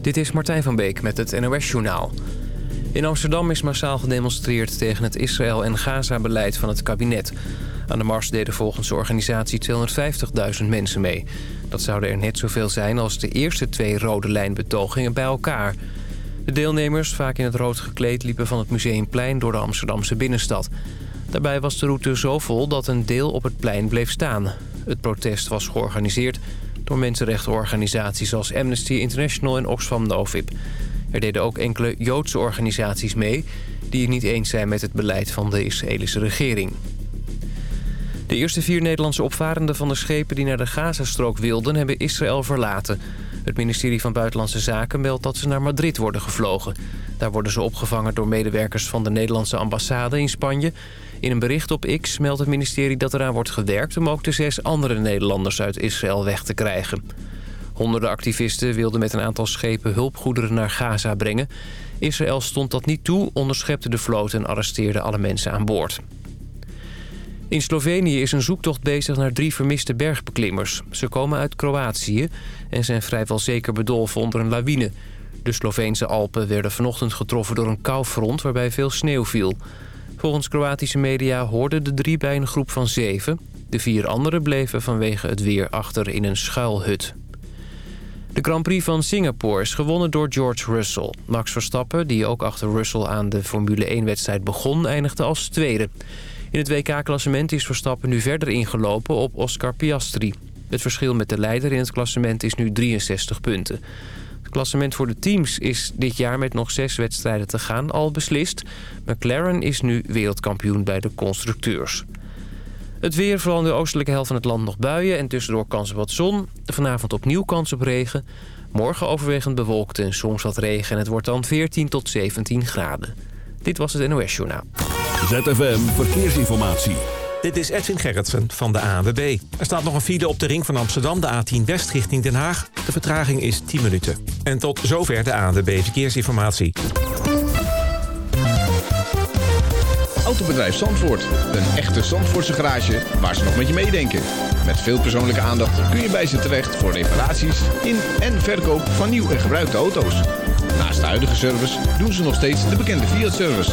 Dit is Martijn van Beek met het NOS-journaal. In Amsterdam is massaal gedemonstreerd tegen het Israël- en Gaza-beleid van het kabinet. Aan de mars deden volgens de organisatie 250.000 mensen mee. Dat zouden er net zoveel zijn als de eerste twee rode lijnbetogingen bij elkaar. De deelnemers, vaak in het rood gekleed, liepen van het Museumplein door de Amsterdamse binnenstad. Daarbij was de route zo vol dat een deel op het plein bleef staan. Het protest was georganiseerd door mensenrechtenorganisaties als Amnesty International en Oxfam Novib. Er deden ook enkele Joodse organisaties mee... die het niet eens zijn met het beleid van de Israëlische regering. De eerste vier Nederlandse opvarenden van de schepen die naar de Gazastrook wilden... hebben Israël verlaten. Het ministerie van Buitenlandse Zaken meldt dat ze naar Madrid worden gevlogen. Daar worden ze opgevangen door medewerkers van de Nederlandse ambassade in Spanje. In een bericht op X meldt het ministerie dat eraan wordt gewerkt... om ook de zes andere Nederlanders uit Israël weg te krijgen. Honderden activisten wilden met een aantal schepen hulpgoederen naar Gaza brengen. Israël stond dat niet toe, onderschepte de vloot en arresteerde alle mensen aan boord. In Slovenië is een zoektocht bezig naar drie vermiste bergbeklimmers. Ze komen uit Kroatië en zijn vrijwel zeker bedolven onder een lawine. De Sloveense Alpen werden vanochtend getroffen door een koufront waarbij veel sneeuw viel. Volgens Kroatische media hoorden de drie bij een groep van zeven. De vier anderen bleven vanwege het weer achter in een schuilhut. De Grand Prix van Singapore is gewonnen door George Russell. Max Verstappen, die ook achter Russell aan de Formule 1-wedstrijd begon, eindigde als tweede. In het WK-klassement is Verstappen nu verder ingelopen op Oscar Piastri. Het verschil met de leider in het klassement is nu 63 punten. Klassement voor de teams is dit jaar met nog zes wedstrijden te gaan al beslist. McLaren is nu wereldkampioen bij de constructeurs. Het weer, vooral in de oostelijke helft van het land nog buien... en tussendoor kans op wat zon. Vanavond opnieuw kans op regen. Morgen overwegend bewolkt en soms wat regen... en het wordt dan 14 tot 17 graden. Dit was het NOS Journaal. ZFM Verkeersinformatie. Dit is Edwin Gerritsen van de ANWB. Er staat nog een file op de ring van Amsterdam, de A10 West richting Den Haag. De vertraging is 10 minuten. En tot zover de ANWB Verkeersinformatie. Autobedrijf Zandvoort. Een echte Zandvoortse garage waar ze nog met je meedenken. Met veel persoonlijke aandacht kun je bij ze terecht voor reparaties in en verkoop van nieuw en gebruikte auto's. Naast de huidige service doen ze nog steeds de bekende Fiat-service.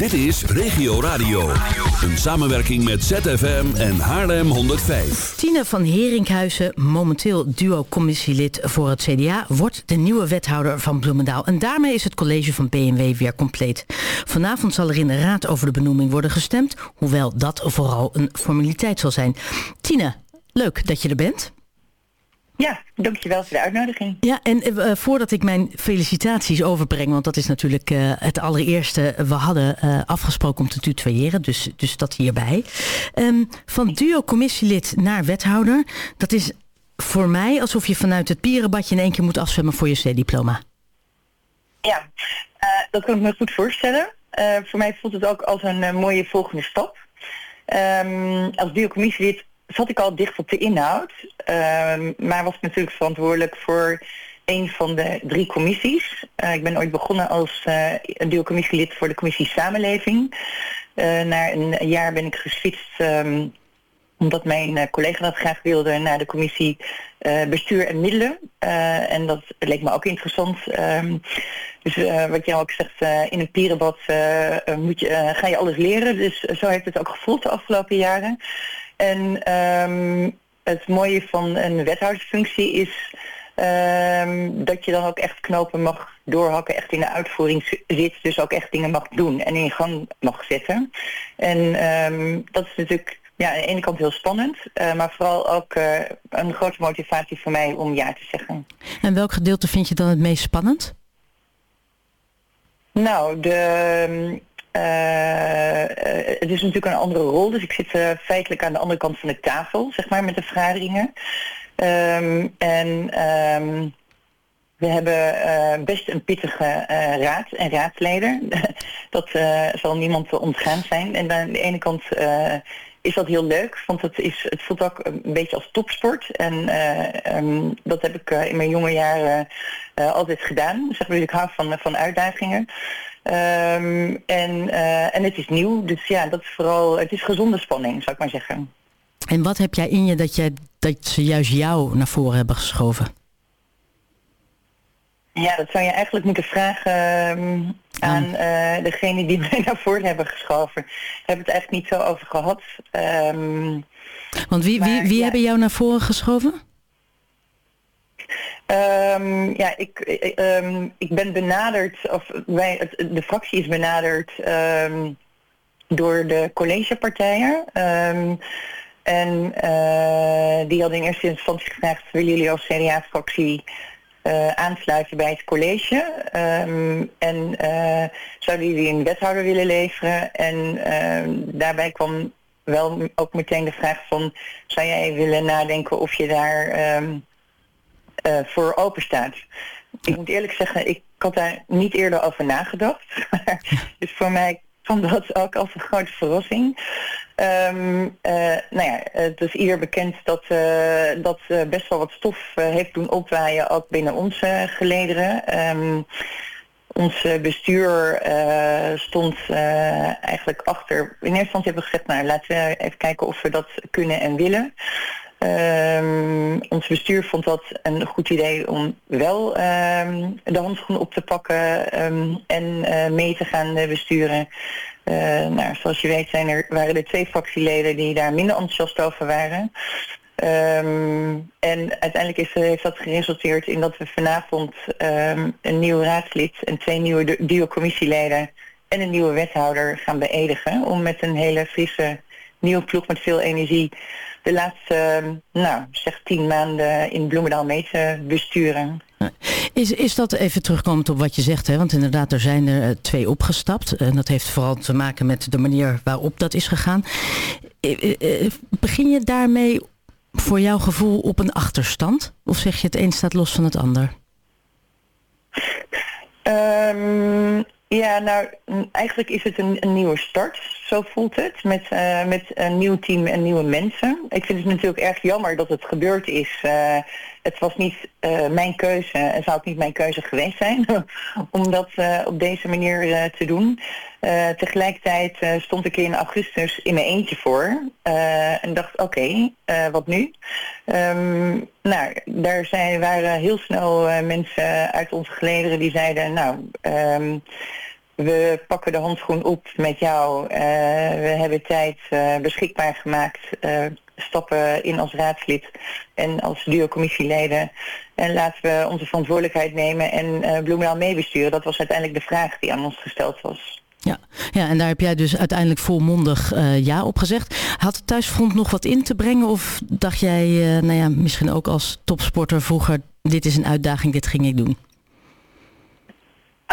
Dit is Regio Radio. Een samenwerking met ZFM en Haarlem 105. Tine van Herinkhuizen, momenteel duo-commissielid voor het CDA... wordt de nieuwe wethouder van Bloemendaal. En daarmee is het college van BMW weer compleet. Vanavond zal er in de raad over de benoeming worden gestemd... hoewel dat vooral een formaliteit zal zijn. Tine, leuk dat je er bent. Ja, dankjewel voor de uitnodiging. Ja, en uh, voordat ik mijn felicitaties overbreng... want dat is natuurlijk uh, het allereerste... we hadden uh, afgesproken om te tutoyeren, dus, dus dat hierbij. Um, van duo-commissielid naar wethouder... dat is voor mij alsof je vanuit het pierenbadje... in één keer moet afzwemmen voor je C-diploma. Ja, dat kan ik me goed voorstellen. voor mij voelt het ook als een mooie volgende stap. Um, als duo-commissielid zat ik al dicht op de inhoud, uh, maar was natuurlijk verantwoordelijk voor een van de drie commissies. Uh, ik ben ooit begonnen als uh, duo-commissielid voor de commissie Samenleving. Uh, na een jaar ben ik geswitcht um, omdat mijn collega dat graag wilde naar de commissie Bestuur en Middelen. en dat leek me ook interessant. Um, dus wat jij ook zegt, in een pierenbad moet je, ga je alles leren. Dus zo heeft het ook gevoeld de afgelopen jaren. En um, het mooie van een wethoudersfunctie is um, dat je dan ook echt knopen mag doorhakken, echt in de uitvoering zit, dus ook echt dingen mag doen en in gang mag zetten. En um, dat is natuurlijk ja, aan de ene kant heel spannend, uh, maar vooral ook uh, een grote motivatie voor mij om ja te zeggen. En welk gedeelte vind je dan het meest spannend? Nou, de, het is natuurlijk een andere rol, dus ik zit uh, feitelijk aan de andere kant van de tafel, zeg maar, met de vergaderingen. Um, en um, we hebben best een pittige raad en raadsleden. dat zal niemand ontgaan zijn. En aan de ene kant is dat heel leuk, want het, is, het voelt ook een beetje als topsport. En um, dat heb ik in mijn jonge jaren altijd gedaan. Zeg maar, ik hou van, van uitdagingen. Um, en, en het is nieuw, dus ja, dat is vooral, het is gezonde spanning, zou ik maar zeggen. En wat heb jij in je dat, jij, dat ze juist jou naar voren hebben geschoven? Ja, dat zou je eigenlijk moeten vragen ehm, aan uh, degene die mij naar voren hebben geschoven. We hebben het eigenlijk niet zo over gehad. Um, Want wie, wie, wie hebben jou naar voren geschoven? Um, ja, ik, ik ben benaderd, of wij, de fractie is benaderd door de collegepartijen. En uh, die hadden in eerste instantie gevraagd, willen jullie als CDA-fractie uh, aansluiten bij het college? Um, en uh, zouden jullie een wethouder willen leveren? En daarbij kwam wel ook meteen de vraag van, zou jij willen nadenken of je daar um, voor open staat? Ik moet eerlijk zeggen, ik had daar niet eerder over nagedacht. dus voor mij kwam dat ook als een grote verrassing. Um, nou ja, het is ieder bekend dat uh, dat best wel wat stof heeft doen opwaaien, ook binnen onze gelederen. Um, ons bestuur stond eigenlijk achter. In eerste instantie hebben we gezegd, nou laten we even kijken of we dat kunnen en willen. Um, ons bestuur vond dat een goed idee om wel um, de handschoen op te pakken um, en uh, mee te gaan besturen. Uh, nou, zoals je weet zijn er, waren er twee fractieleden die daar minder enthousiast over waren. En uiteindelijk is, heeft dat geresulteerd in dat we vanavond een nieuw raadslid en twee nieuwe duo-commissieleden en een nieuwe wethouder gaan beëdigen. Om met een hele frisse nieuwe ploeg met veel energie de laatste, nou, zeg tien maanden in Bloemendaal mee te besturen. Is, is dat even terugkomend op wat je zegt, hè? want inderdaad, er zijn er eh, twee opgestapt. En dat heeft vooral te maken met de manier waarop dat is gegaan. Eh, eh, begin je daarmee voor jouw gevoel op een achterstand? Of zeg je het een staat los van het ander? Um, ja, nou, eigenlijk is het een, een, nieuwe start, zo voelt het, met, uh, met een nieuw team en nieuwe mensen. Ik vind het natuurlijk erg jammer dat het gebeurd is. Uh, het was niet uh, mijn keuze en zou ook niet mijn keuze geweest zijn om dat op deze manier te doen. tegelijkertijd stond ik in augustus in mijn eentje voor en dacht, oké, wat nu? Um, nou, daar zijn, waren heel snel mensen uit onze gelederen die zeiden, nou... Um, we pakken de handschoen op met jou. We hebben tijd beschikbaar gemaakt. Stappen in als raadslid en als duo-commissieleden. En laten we onze verantwoordelijkheid nemen en uh, Bloemendaal meebesturen. Dat was uiteindelijk de vraag die aan ons gesteld was. Ja, ja en daar heb jij dus uiteindelijk volmondig uh, ja op gezegd. Had het thuisfront nog wat in te brengen? Of dacht jij, uh, nou ja, misschien ook als topsporter vroeger... dit is een uitdaging, dit ging ik doen?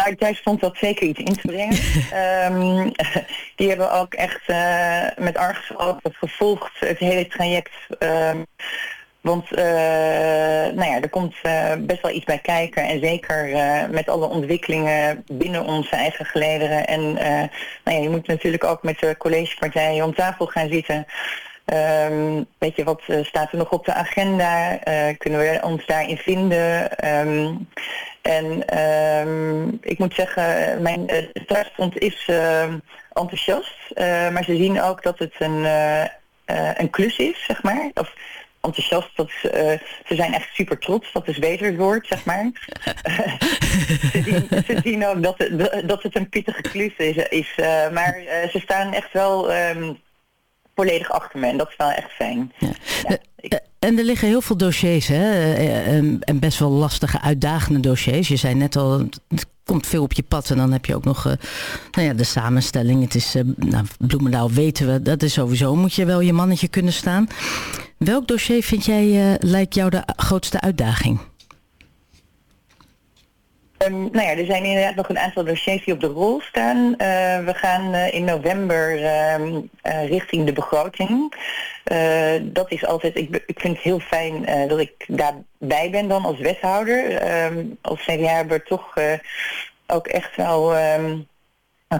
Uit stond dat zeker iets in te brengen. um, die hebben ook echt uh, met argusogen gevolgd, het hele traject. Um, want uh, nou ja, er komt uh, best wel iets bij kijken. En zeker met alle ontwikkelingen binnen onze eigen gelederen. En nou ja, je moet natuurlijk ook met de collegepartijen om tafel gaan zitten. Um, weet je, wat staat er nog op de agenda? kunnen we ons daarin vinden? En um, ik moet zeggen, mijn uh, thuisfront is uh, enthousiast. Uh, maar ze zien ook dat het een, uh, een klus is, zeg maar. Of enthousiast, dat ze zijn echt super trots. Dat is beter woord, zeg maar. ze, zien, ze, zien, ook dat het, dat het een pittige klus is. is maar ze staan echt wel... Um, volledig achter me. En dat is wel echt fijn. Ja. En er liggen heel veel dossiers hè? en best wel lastige, uitdagende dossiers. Je zei net al, het komt veel op je pad en dan heb je ook nog uh, nou ja, de samenstelling. Het is, uh, nou, Bloemendaal weten we, dat is sowieso, moet je wel je mannetje kunnen staan. Welk dossier vind jij, lijkt jou de grootste uitdaging? Um, nou ja, er zijn inderdaad nog een aantal dossiers die op de rol staan. Uh, we gaan uh, in november uh, richting de begroting. dat is altijd, ik, ik vind het heel fijn dat ik daarbij ben dan als wethouder. Ehm, als CDA hebben toch ook echt wel een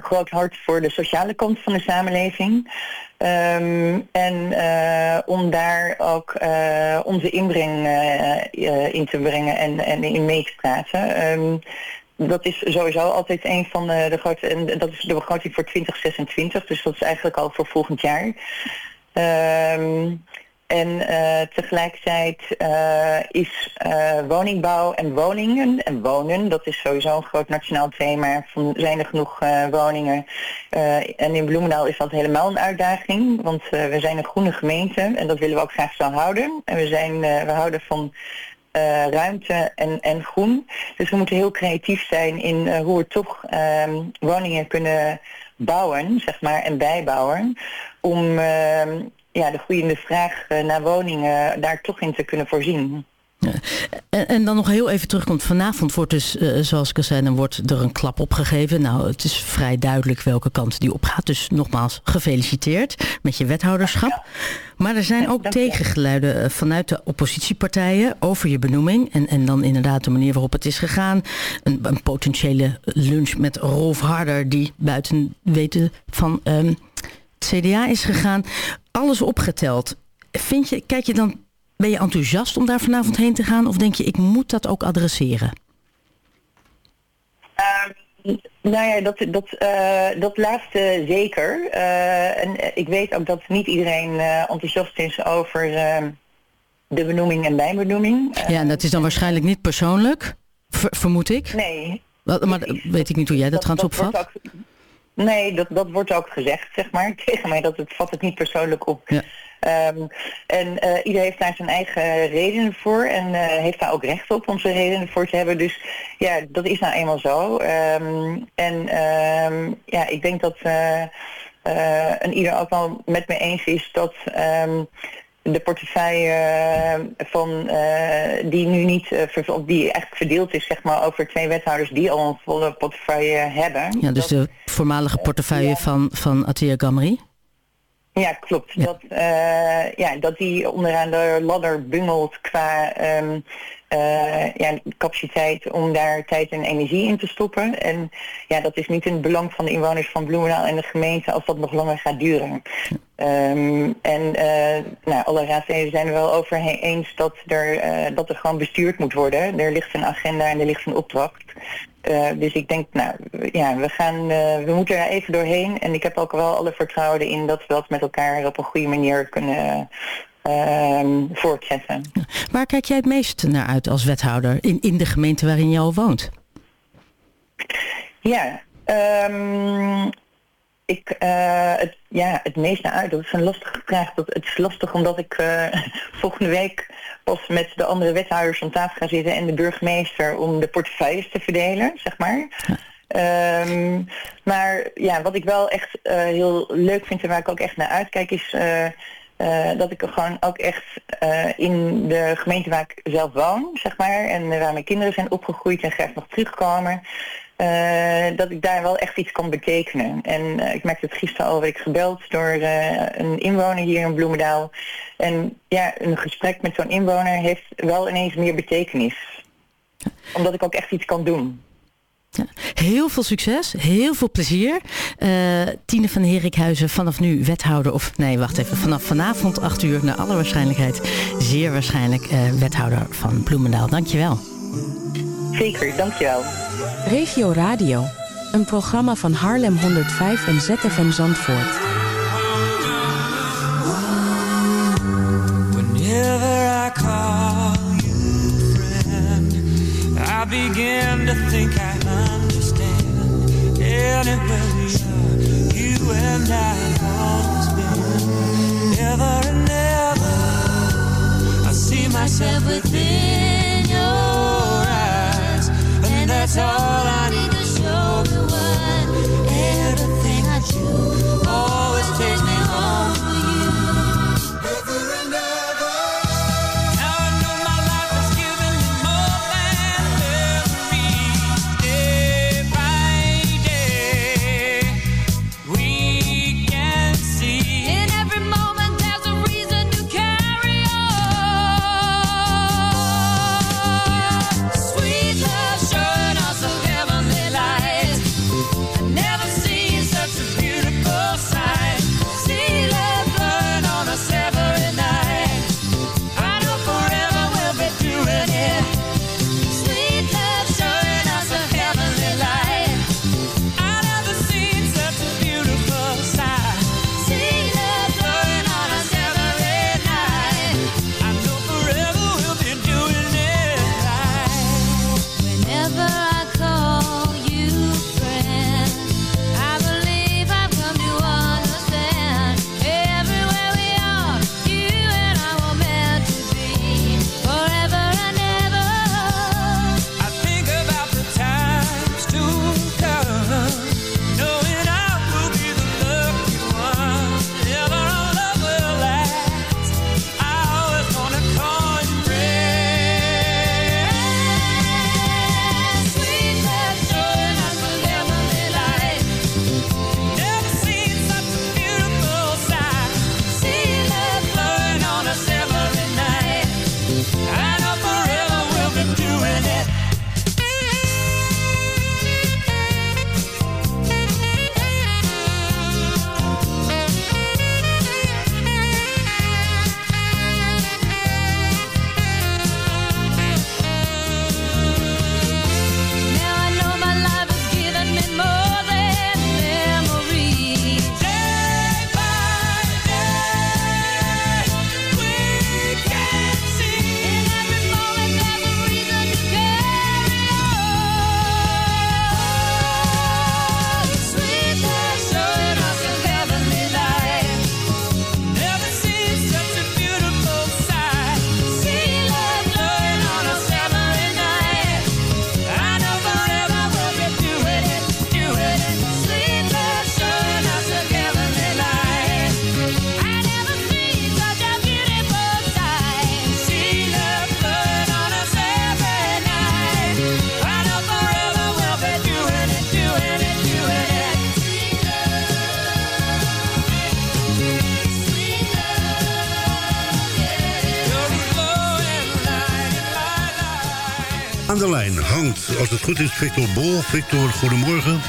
groot hart voor de sociale kant van de samenleving. Um, en uh, om daar ook uh, onze inbreng uh, in te brengen en, en in mee te praten. Um, dat is sowieso altijd een van de, grote, en dat is de begroting voor 2026, dus dat is eigenlijk al voor volgend jaar. Um, en uh, tegelijkertijd uh, is uh, woningbouw en woningen en wonen, dat is sowieso een groot nationaal thema. Zijn er genoeg woningen? en in Bloemendaal is dat helemaal een uitdaging, want we zijn een groene gemeente en dat willen we ook graag zo houden. En we, zijn, we houden van ruimte en, en groen. Dus we moeten heel creatief zijn in hoe we toch ehm, woningen kunnen bouwen, zeg maar, en bijbouwen. Om ehm, ja, de groeiende vraag eh, naar woningen daar toch in te kunnen voorzien. Ja. En, en, dan nog heel even terugkomt. Vanavond wordt dus, uh, zoals ik al zei, dan wordt er een klap opgegeven. Nou, het is vrij duidelijk welke kant die opgaat. Dus nogmaals, gefeliciteerd met je wethouderschap. Maar er zijn ook tegengeluiden eh, vanuit de oppositiepartijen over je benoeming. En, en dan inderdaad de manier waarop het is gegaan. Een, een potentiële lunch met Rolf Harder, die buiten weten van um, het CDA is gegaan alles opgeteld. Vind je, kijk je dan, ben je enthousiast om daar vanavond heen te gaan? Of denk je, ik moet dat ook adresseren? Uh, nou ja, dat, dat, uh, dat laatste zeker. Uh, en ik weet ook dat niet iedereen eh, enthousiast is over ehm, de benoeming en bijbenoeming. ja, en dat is dan waarschijnlijk niet persoonlijk, vermoed ik? Nee. Wat, maar weet ik niet hoe jij dat, dat trouwens opvat? Nee, dat, dat wordt ook gezegd, zeg maar, tegen mij. Dat het vat het niet persoonlijk op. Ja. Um, en uh, ieder heeft daar zijn eigen redenen voor en uh, heeft daar ook recht op om zijn redenen voor te hebben. Dus ja, dat is nou eenmaal zo. Um, en um, ja, ik denk dat uh, een ieder ook wel met me eens is dat de portefeuille eh, van, uh, die nu niet, uh, die eigenlijk verdeeld is zeg maar, over twee wethouders die al een volle portefeuille hebben. Ja, dus de voormalige portefeuille van, van Atia Gamri? Ja, klopt. Ja. Dat, ja, dat die onderaan de ladder bungelt qua um, uh, ja, capaciteit om daar tijd en energie in te stoppen. En ja, dat is niet in het belang van de inwoners van Bloemendaal en de gemeente als dat nog langer gaat duren. Um, en uh, nou, alle raadsleden zijn er wel over eens dat er, uh, dat er gewoon bestuurd moet worden. Er ligt een agenda en er ligt een opdracht. Dus ik denk, nou ja, we, gaan, we moeten er even doorheen. En ik heb ook wel alle vertrouwen in dat we dat met elkaar op een goede manier kunnen voortzetten. Waar kijk jij het meest naar uit als wethouder in, in de gemeente waarin je al woont? Ja, um, ik, uh, het, ja, het meest naar uit, dat is een lastige vraag. Dat, het is lastig omdat ik uh, volgende week pas met de andere wethouders om tafel ga zitten en de burgemeester om de portefeuilles te verdelen, zeg maar. Ja. Um, maar ja, wat ik wel echt uh, heel leuk vind en waar ik ook echt naar uitkijk is uh, dat ik er gewoon ook echt uh, in de gemeente waar ik zelf woon, zeg maar, en waar mijn kinderen zijn opgegroeid en graag nog terugkomen, uh, dat ik daar wel echt iets kan betekenen. En ik merkte het gisteren al, werd ik gebeld door een inwoner hier in Bloemendaal. En ja, een gesprek met zo'n inwoner heeft wel ineens meer betekenis. Omdat ik ook echt iets kan doen. Ja, heel veel succes, heel veel plezier. Uh, Tine van Herikhuizen, vanaf nu wethouder, of nee, wacht even, vanaf vanavond 8 uur, naar alle waarschijnlijkheid, zeer waarschijnlijk uh, wethouder van Bloemendaal. Dankjewel. Zeker, dankjewel. Regio Radio, een programma van Haarlem 105 en ZFM Zandvoort. Whenever I call you friend, I begin to think I you and I always been. And ever, I see myself within your eyes, and that's all I need to show the world. Everything I do goed is, Victor Bol. Victor, goedemorgen.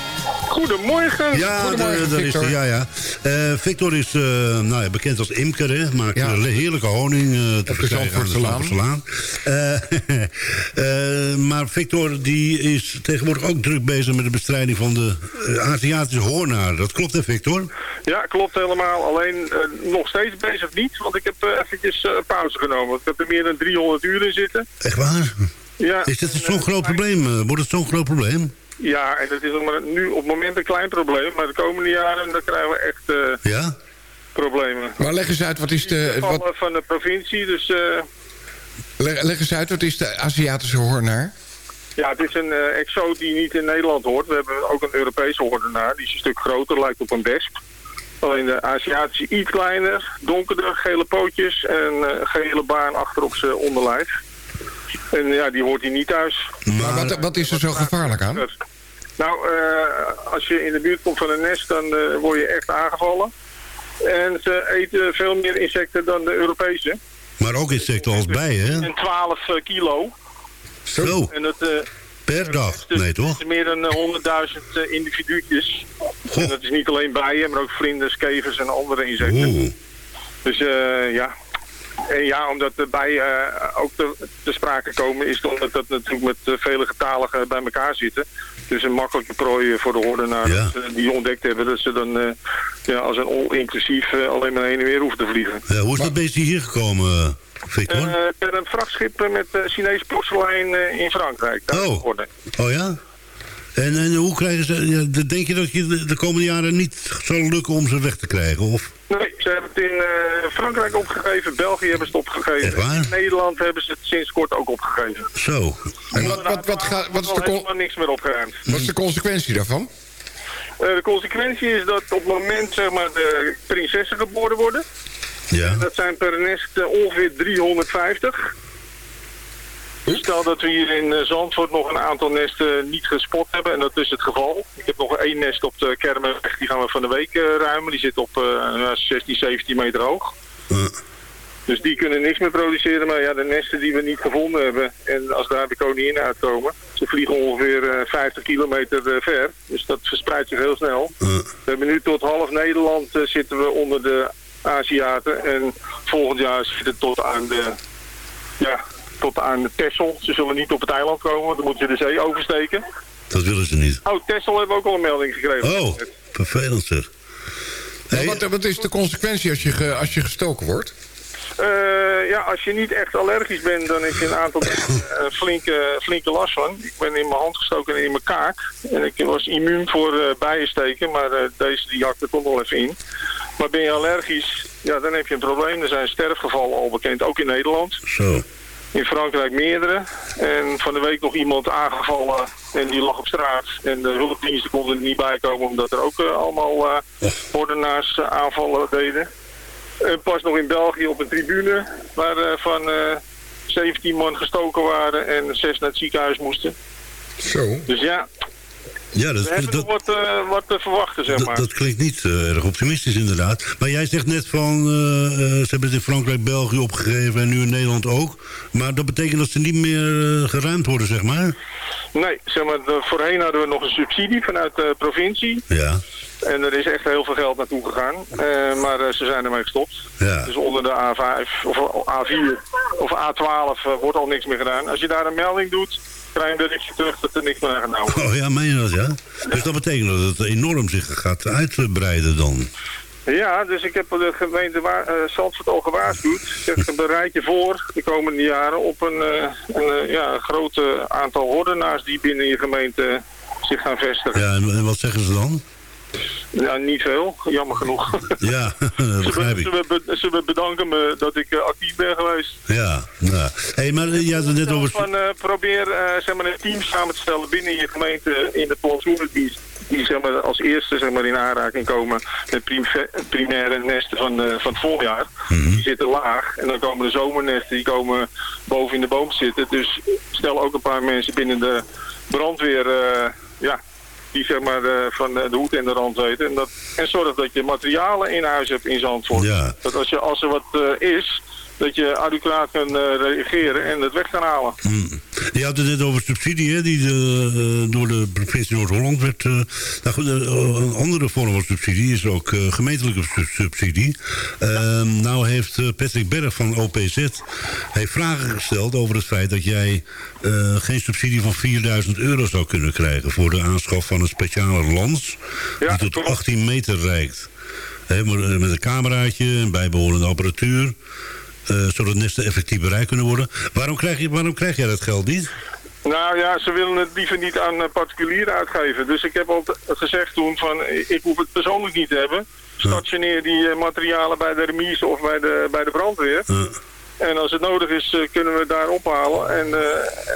Goedemorgen. Ja, Goedemorgen, daar is hij, ja, ja. Eh, Victor is eh, nou ja, bekend als imker, hè. Maakt Ja. heerlijke honing eh, te verkrijgen aan de Zandvoortse Zandvoortse Laan. Eh, maar Victor die is tegenwoordig ook druk bezig met de bestrijding van de Aziatische hoornaar. Dat klopt, hè, Victor? Ja, klopt helemaal. Alleen nog steeds bezig niet, want ik heb eventjes pauze genomen. Ik heb er meer dan 300 uur in zitten. Echt waar? Ja, Is dit zo'n eh, groot probleem? eh, Wordt het zo'n groot probleem? Ja, en dat is nog maar nu op het moment een klein probleem. Maar de komende jaren dan krijgen we echt eh, Ja? problemen. Maar leg eens uit, wat is de, Vallen wat, van de provincie, dus... eh, leg, leg eens uit, wat is de Aziatische hoornaar? Ja, het is een eh exoot die niet in Nederland hoort. We hebben ook een Europese hoordenaar. Die is een stuk groter, lijkt op een wesp. Alleen de Aziatische iets kleiner, donkerder, gele pootjes en eh, gele baan achter op zijn onderlijf. En ja, die hoort hier niet thuis. Maar wat, wat is er zo gevaarlijk aan? Nou, eh, als je in de buurt komt van een nest, dan eh, word je echt aangevallen. En ze eten veel meer insecten dan de Europese. Maar ook insecten als bijen, hè? En 12 eh, kilo. Zo, En dat, eh, per dag. Dus Nee, toch? Het is meer dan eh, 100.000 eh, individuutjes. Goh. En dat is niet alleen bijen, maar ook vlinders, kevers en andere insecten. Oeh. Dus eh, ja. En ja, omdat de bijen eh, ook te, te sprake komen, is omdat dat natuurlijk met eh, vele getaligen bij elkaar zitten. Dus een makkelijke prooi voor de Ja. ze die ontdekt hebben dat ze dan eh, ja, als een all-inclusief eh, alleen maar heen en weer hoeven te vliegen. Ja, hoe is dat beestje hier gekomen, eh, Victor? Eh per een vrachtschip eh, met eh, Chinees porselein eh, in Frankrijk. Daar Oh. Oh ja? En, en hoe krijgen ze... Denk je dat je de, de komende jaren niet zal lukken om ze weg te krijgen? Of? Nee, ze hebben het in eh, Frankrijk opgegeven, België hebben ze het opgegeven. Echt waar? In Nederland hebben ze het sinds kort ook opgegeven. Zo. En wat, wat, wat, gaat, wat, is de, Er niks meer opgeruimd. wat is de consequentie daarvan? Eh, de consequentie is dat op het moment zeg maar, de prinsessen geboren worden. Ja. Dat zijn per nest eh, ongeveer 350. Stel dat we hier in eh, Zandvoort nog een aantal nesten niet gespot hebben. En dat is het geval. Ik heb nog één nest op de Kermenweg. Die gaan we van de week eh, ruimen. Die zit op eh, 16, 17 meter hoog. Eh, Dus die kunnen niks meer produceren. Maar ja, de nesten die we niet gevonden hebben. En als daar de koningin uitkomen. Ze vliegen ongeveer eh, 50 kilometer eh, ver. Dus dat verspreidt zich heel snel. eh, We hebben nu tot half Nederland eh, zitten we onder de Aziaten. En volgend jaar zit het tot aan de, ja, tot aan de Texel. Ze zullen niet op het eiland komen, want dan moeten ze de zee oversteken. dat willen ze niet. Oh, Texel hebben we ook al een melding gekregen. Oh, vervelend zeg. Wat, wat is de consequentie als je, als je gestoken wordt? Eh, ja, als je niet echt allergisch bent, dan heb je een aantal eh, flinke, flinke last van. Ik ben in mijn hand gestoken en in mijn kaak. En ik was immuun voor eh bijensteken, maar deze die hakt er toch wel even in. Maar ben je allergisch, ja, dan heb je een probleem. Er zijn sterfgevallen al bekend, ook in Nederland. zo. In Frankrijk meerdere. En van de week nog iemand aangevallen en die lag op straat. En de hulpdiensten konden er niet bij komen omdat er ook eh, allemaal eh ordenaars eh, aanvallen deden. En pas nog in België op een tribune waar van eh 17 man gestoken waren en zes naar het ziekenhuis moesten. Zo. Dus ja, Ja, dat, we hebben dat, nog wat, eh, wat te verwachten, zeg maar. dat klinkt niet eh, erg optimistisch inderdaad. Maar jij zegt net van, eh, ze hebben het in Frankrijk, België opgegeven en nu in Nederland ook. Maar dat betekent dat ze niet meer geruimd worden, zeg maar? Nee, zeg maar, voorheen hadden we nog een subsidie vanuit de provincie. Ja, En er is echt heel veel geld naartoe gegaan. Maar ze zijn ermee gestopt. ja. Dus onder de A5 of A4 of A12 eh, wordt al niks meer gedaan. Als je daar een melding doet, krijg je berichtje terug dat er niks meer aan gedaan wordt. Oh ja, meen je dat, ja? Dus dat betekent dat het enorm zich gaat uitbreiden dan? Ja, dus ik heb de gemeente eh, Zandvoort al gewaarschuwd. Ik zeg, bereid je voor de komende jaren op een, eh een eh, ja, groot aantal ordenaars die binnen je gemeente zich gaan vestigen. Ja, en wat zeggen ze dan? Ja, niet veel, jammer genoeg. Ja, dat begrijp be- ik. ze, be- ze bedanken me dat ik eh, actief ben geweest. Ja, nou. hey, maar eh, je had het net over... Van, eh, probeer zeg maar een team samen te stellen binnen je gemeente in de plantsoenendienst. Die zeg maar, als eerste zeg maar, in aanraking komen met prim primaire nesten van, van het voorjaar. Die zitten laag. En dan komen de zomernesten die komen boven in de boom zitten. Dus stel ook een paar mensen binnen de brandweer ja, die zeg maar, van de hoed en de rand weten. En, dat, en zorg dat je materialen in huis hebt in Zandvoort. Ja. Dat als, je, als er wat eh, is, dat je adequaat kan eh, reageren en het weg kan halen. Hmm. Je had het net over subsidie, hè, die de, eh, door de provincie Noord-Holland werd... eh, nou eh, een andere vorm van subsidie is ook eh, gemeentelijke su- subsidie. Ehm, nou heeft eh, Patrick Berg van OPZ heeft vragen gesteld over het feit dat jij eh, geen subsidie van 4000 euro zou kunnen krijgen... voor de aanschaf van een speciale lans Ja, die tot klopt. 18 meter reikt. Eh, met een cameraatje en bijbehorende apparatuur... eh, zodat nesten effectief bereikt kunnen worden. Waarom krijg, je, waarom krijg jij dat geld niet? Nou ja, ze willen het liever niet aan eh, particulieren uitgeven. Dus ik heb al gezegd toen van, eh, ik hoef het persoonlijk niet te hebben. Stationeer die materialen bij de remise of bij de, bij de brandweer. En als het nodig is, kunnen we het daar ophalen. En,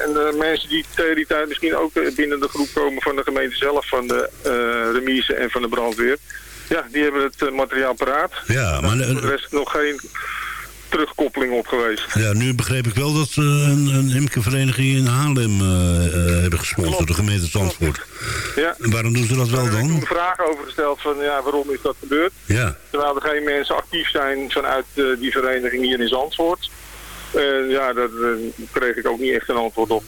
en de mensen die tegen die tijd misschien ook binnen de groep komen van de gemeente zelf, van de eh, remise en van de brandweer. Ja, die hebben het materiaal paraat. Ja, maar Voor de rest nog geen terugkoppeling op geweest. ja, nu begreep ik wel dat ze een, een imkervereniging in Haarlem eh, hebben gesponsord, de gemeente Zandvoort. Ja. En waarom doen ze dat wel heb ik dan? toen vragen over gesteld van ja, waarom is dat gebeurd? Ja, Terwijl er geen mensen actief zijn vanuit eh, die vereniging hier in Zandvoort. Eh, ja, daar kreeg ik ook niet echt een antwoord op.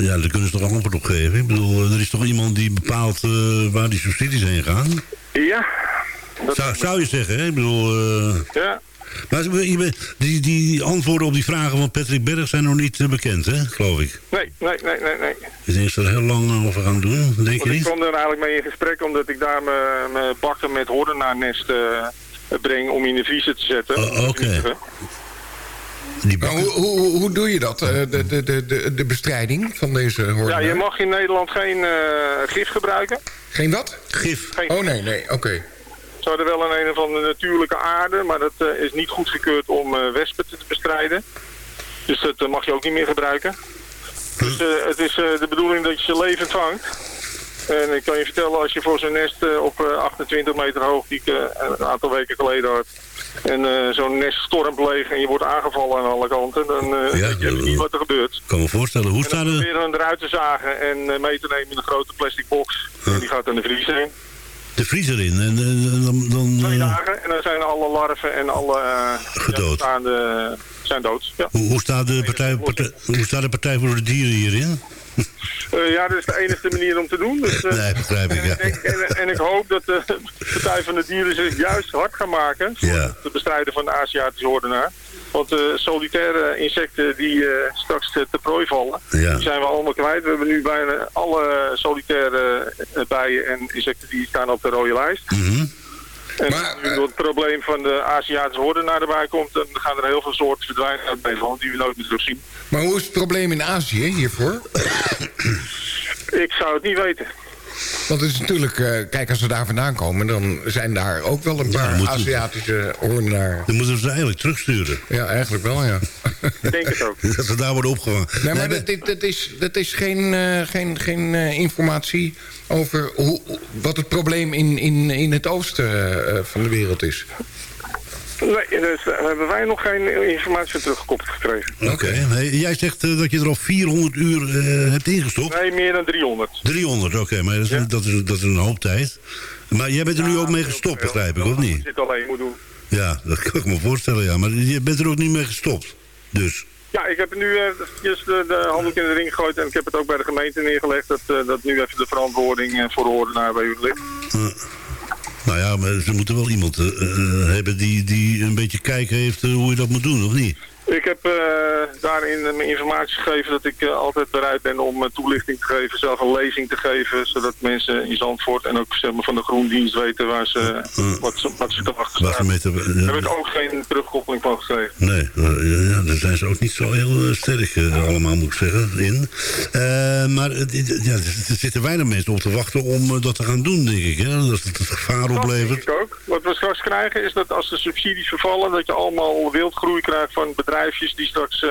Ja, daar kunnen ze toch een antwoord op geven? Ik bedoel, er is toch iemand die bepaalt waar die subsidies heen gaan? Ja. Dat, Zou, zou je zeggen, hè? Ik bedoel... ja. Maar die, die antwoorden op die vragen van Patrick Berg zijn nog niet eh, bekend, hè? Geloof ik. Nee, nee, nee, nee, nee. Ik denk dat ze er heel lang over gaan doen, denk je Want ik niet? kwam er eigenlijk mee in gesprek omdat ik daar mijn- bakken met hordenaarnest eh breng om in de vriezer te zetten. Oh, oké. Die Maar hoe, hoe, hoe doe je dat, eh, de, de, de, de, de bestrijding van deze hoorn? Ja, je mag in Nederland geen eh, gif gebruiken. Geen wat? Gif. Geen Oh nee, nee, oké. Ze hadden wel een een of andere natuurlijke aarde, maar dat eh, is niet goedgekeurd om eh, wespen te bestrijden. Dus dat eh, mag je ook niet meer gebruiken. Dus eh, het is de bedoeling dat je ze levend vangt. En ik kan je vertellen, als je voor zo'n nest op eh, 28 meter hoog, die ik een aantal weken geleden had, en zo'n nest stormt leeg en je wordt aangevallen aan alle kanten, dan Ja, weet je niet wat er gebeurt. Ik kan me voorstellen. Hoe staat de... proberen hem eruit te zagen en mee te nemen in een grote plastic box. En die gaat in de vriezer in. De vriezer in? En, dan... dan Twee eh, dagen en dan zijn alle larven en alle uh, Gedood. zijn dood. Ja. hoe, hoe, staat de partij, partij- hoe staat de Partij voor de Dieren hierin? Eh, ja, dat is de enige manier om te doen. Dus, eh, Nee, begrijp ik, ja. en, ik- en, en ik hoop dat de Partij van de Dieren zich juist hard gaan maken voor Ja. het bestrijden van de Aziatische ordenaar. Want de solitaire insecten die eh, straks te, te prooi vallen, Ja. die zijn we allemaal kwijt. We hebben nu bijna alle solitaire eh, bijen en insecten die staan op de rode lijst. Mhm. En Maar, als nu door het probleem van de Aziatische ordenaar erbij komt, dan gaan er heel veel soorten verdwijnen uit Nederland die we nooit meer terugzien. Maar hoe is het probleem in Azië hiervoor? Ik zou het niet weten. Want het is natuurlijk, eh, kijk, als ze daar vandaan komen... dan zijn daar ook wel een paar je- Aziatische hoornaar. Dan moeten we ze eigenlijk terugsturen. Ja, eigenlijk wel, ja. Ik denk het ook. Dat ze daar worden opgevangen. Nee, maar Nee, dat, is, dat is geen, eh, geen, geen eh, informatie over hoe, wat het probleem in, in, in het oosten eh, van de wereld is. Nee, dus, daar hebben wij nog geen informatie teruggekoppeld gekregen. Oké. Jij zegt eh, dat je er al 400 uur eh, hebt ingestopt. Nee, meer dan 300. 300, oké. maar dat is, dat, is, dat is een hoop tijd. Maar jij bent er nu ook mee gestopt, begrijp ik, of niet? dit alleen moet doen. Ja, dat kan ik me voorstellen, ja. Maar je bent er ook niet mee gestopt. Dus. Ja, ik heb nu just de, de handdoek in de ring gegooid en ik heb het ook bij de gemeente neergelegd dat, dat nu even de verantwoording voor de ordenaar bij u ligt. Nou ja, maar ze moeten wel iemand eh, eh, hebben die, die een beetje kijken heeft eh, hoe je dat moet doen, of niet? Ik heb eh, daarin mijn informatie gegeven dat ik eh, altijd bereid ben om eh, toelichting te geven, zelf een lezing te geven, zodat mensen in Zandvoort en ook zeg maar, van de groendienst weten waar ze, wat, ze, wat ze te wachten staan. Daar heb ik ook geen terugkoppeling van gekregen. Nee, ja, daar zijn ze ook niet zo heel sterk allemaal, moet ik zeggen, in. Maar ja, er zitten weinig mensen op te wachten om dat te gaan doen, denk ik. Hè? Dat het het gevaar Dat oplevert. denk ik ook. Wat we straks krijgen is dat als de subsidies vervallen, dat je allemaal wildgroei krijgt van bedrijfjes die straks eh,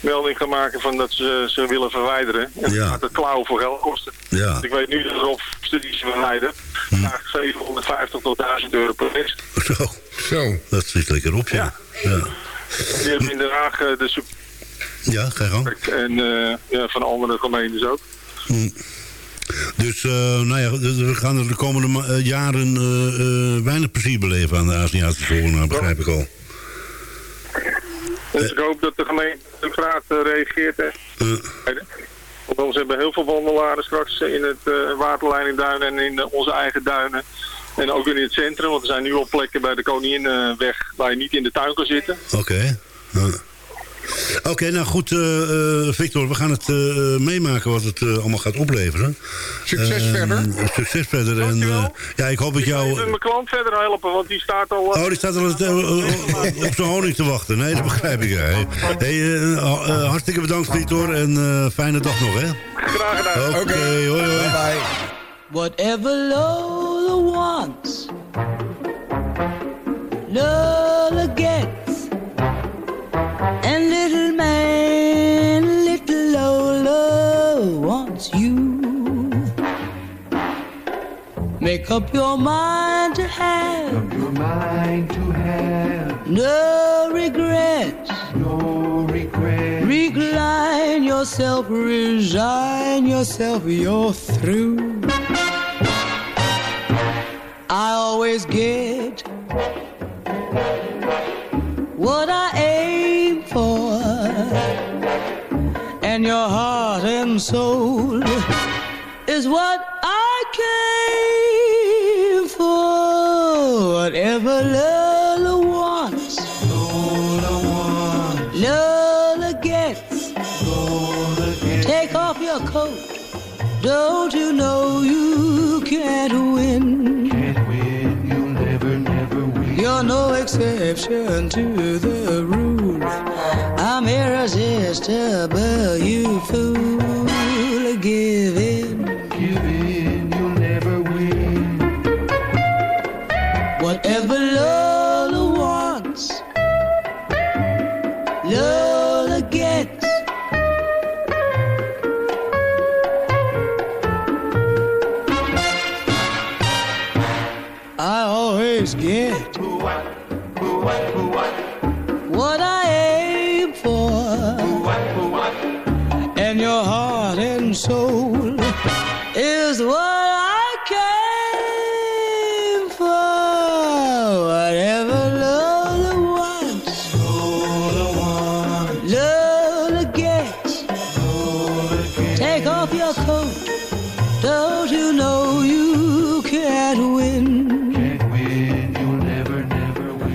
melding gaan maken van dat ze ze willen verwijderen. En Ja. dan gaat het klauwen voor geld kosten. Ja. Want ik weet nu dat er op studies verwijderen, vraagt 750 tot 1000 euro per nest. Zo, Zo. dat zit lekker op, ja. Ja, Die hebben in Den Haag eh, de sub ja ga je gang. en eh, ja, van andere gemeentes ook. Dus, eh, nou ja, dus we gaan er de komende jaren eh, eh, weinig plezier beleven aan de Aziatische hoornaar, begrijp ik al. Dus ik hoop dat de gemeente graag uh, reageert. Hè. Want ze hebben heel veel wandelaren straks in het uh, waterleidingduinen en in onze eigen duinen. En ook in het centrum, want er zijn nu al plekken bij de Koninginweg waar je niet in de tuin kan zitten. Oké. Okay. Oké, nou goed, uh, Victor, we gaan het uh, meemaken wat het uh, allemaal gaat opleveren. Succes verder. Succes verder. En, ja, ik hoop dat jou... Ik mijn klant verder helpen, want die staat al... oh, die staat al op zijn honing te wachten. Nee, dat begrijp ik. Hè. Hey, hartstikke bedankt, Victor, en fijne dag nog, hè? Graag gedaan. Oké, okay, hoi, hoi. Bye, bye. Whatever Lola wants, Lola gets. And Make up your mind to have. Make up your mind to have. No regrets. No regrets. Recline yourself, resign yourself, you're through. I always get what I aim for, and your heart and soul is what Whatever Lola wants, Lola wants. Lola gets. Lola gets. Take off your coat. Don't you know you can't win? Can't win. You'll never, never win. You're no exception to the rule. I'm irresistible, you fool.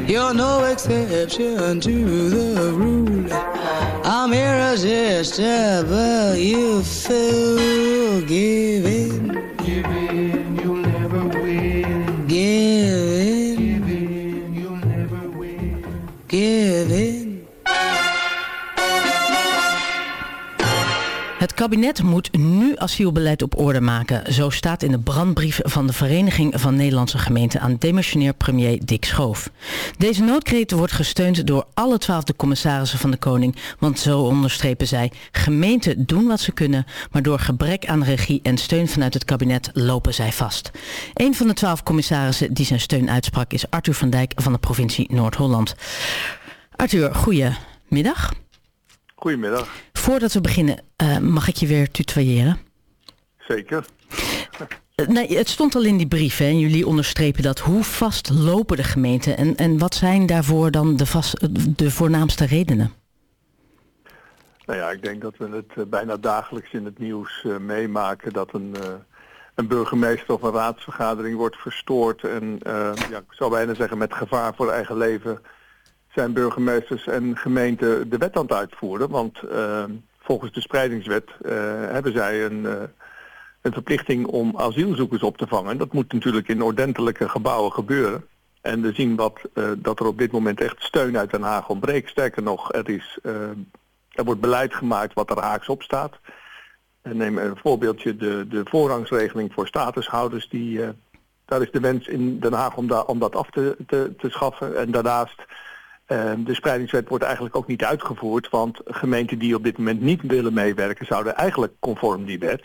You're no exception to the rule. I'm irresistible, you fool. Give in, Give in. Kabinet moet nu asielbeleid op orde maken. Zo staat in de brandbrief van de Vereniging van Nederlandse Gemeenten aan demissionair premier Dick Schoof. Deze noodkreet wordt gesteund door alle twaalfde commissarissen van de Koning. Want zo onderstrepen zij, gemeenten doen wat ze kunnen, maar door gebrek aan regie en steun vanuit het kabinet lopen zij vast. Een van de twaalf commissarissen die zijn steun uitsprak is Arthur van Dijk van de provincie Noord-Holland. Arthur, goedemiddag. Goedemiddag, Voordat we beginnen, eh, mag ik je weer tutoyeren? zeker. Eh, Nee, het stond al in die brief hè, en jullie onderstrepen dat. Hoe vast lopen de gemeenten en, en wat zijn daarvoor dan de, vast, de voornaamste redenen? Nou ja, ik denk dat we het eh, bijna dagelijks in het nieuws meemaken dat een, een burgemeester of een raadsvergadering wordt verstoord. En ja, ik zou bijna zeggen met gevaar voor eigen leven zijn burgemeesters en gemeenten de wet aan het uitvoeren. Want eh, volgens de spreidingswet eh, hebben zij een, eh, een verplichting om asielzoekers op te vangen. Dat moet natuurlijk in ordentelijke gebouwen gebeuren. En we zien wat, dat er op dit moment echt steun uit Den Haag ontbreekt. Sterker nog, er, is, er wordt beleid gemaakt wat er haaks op staat. En neem een voorbeeldje, de, de voorrangsregeling voor statushouders. Die, daar is de wens in Den Haag om, da om dat af te, te, te schaffen. En daarnaast, de spreidingswet wordt eigenlijk ook niet uitgevoerd. Want gemeenten die op dit moment niet willen meewerken... zouden eigenlijk conform die wet...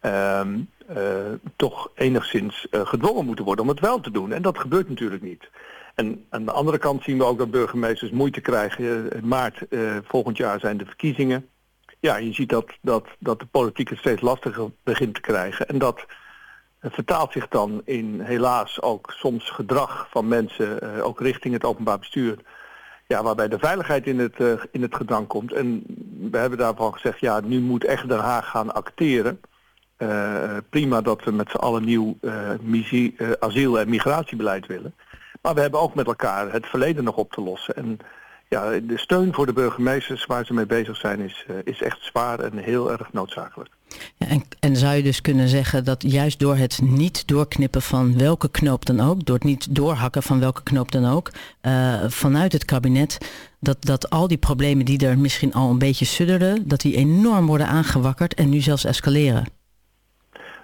ehm, eh, toch enigszins eh, gedwongen moeten worden om het wel te doen. En dat gebeurt natuurlijk niet. En aan de andere kant zien we ook dat burgemeesters moeite krijgen. In maart eh, volgend jaar zijn de verkiezingen. Ja, je ziet dat, dat, dat de politiek het steeds lastiger begint te krijgen. En dat vertaalt zich dan in helaas ook soms gedrag van mensen, ook richting het openbaar bestuur. Ja, waarbij de veiligheid in het, eh, in het gedrang komt. En we hebben daarvan gezegd, ja, nu moet echt Den Haag gaan acteren. Eh, prima dat we met z'n allen nieuw eh, asiel- en migratiebeleid willen. Maar we hebben ook met elkaar het verleden nog op te lossen. En ja, de steun voor de burgemeesters waar ze mee bezig zijn is, is echt zwaar en heel erg noodzakelijk. En, en zou je dus kunnen zeggen dat juist door het niet doorknippen van welke knoop dan ook, door het niet doorhakken van welke knoop dan ook, eh, vanuit het kabinet, dat, dat al die problemen die er misschien al een beetje sudderden, dat die enorm worden aangewakkerd en nu zelfs escaleren?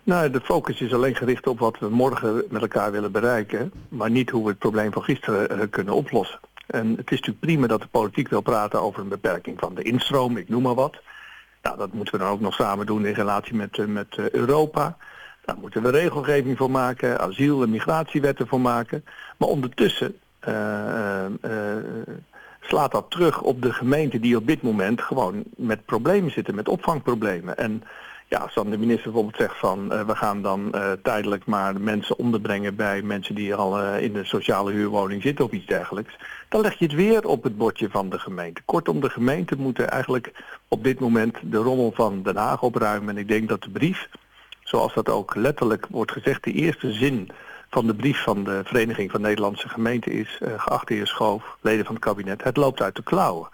Nou, de focus is alleen gericht op wat we morgen met elkaar willen bereiken, maar niet hoe we het probleem van gisteren eh, kunnen oplossen. En het is natuurlijk prima dat de politiek wil praten over een beperking van de instroom, ik noem maar wat. Nou, dat moeten we dan ook nog samen doen in relatie met, eh, met eh, Europa. Daar moeten we regelgeving voor maken, asiel- en migratiewetten voor maken. Maar ondertussen eh, slaat dat terug op de gemeenten die op dit moment gewoon met problemen zitten, met opvangproblemen. En ja, als dan de minister bijvoorbeeld zegt van eh, we gaan dan eh, tijdelijk maar mensen onderbrengen bij mensen die al eh, in de sociale huurwoning zitten of iets dergelijks, dan leg je het weer op het bordje van de gemeente. Kortom, de gemeenten moeten eigenlijk op dit moment de rommel van Den Haag opruimen. En ik denk dat de brief, zoals dat ook letterlijk wordt gezegd, de eerste zin van de brief van de Vereniging van Nederlandse Gemeenten is, geachte heer Schoof, leden van het kabinet, het loopt uit de klauwen.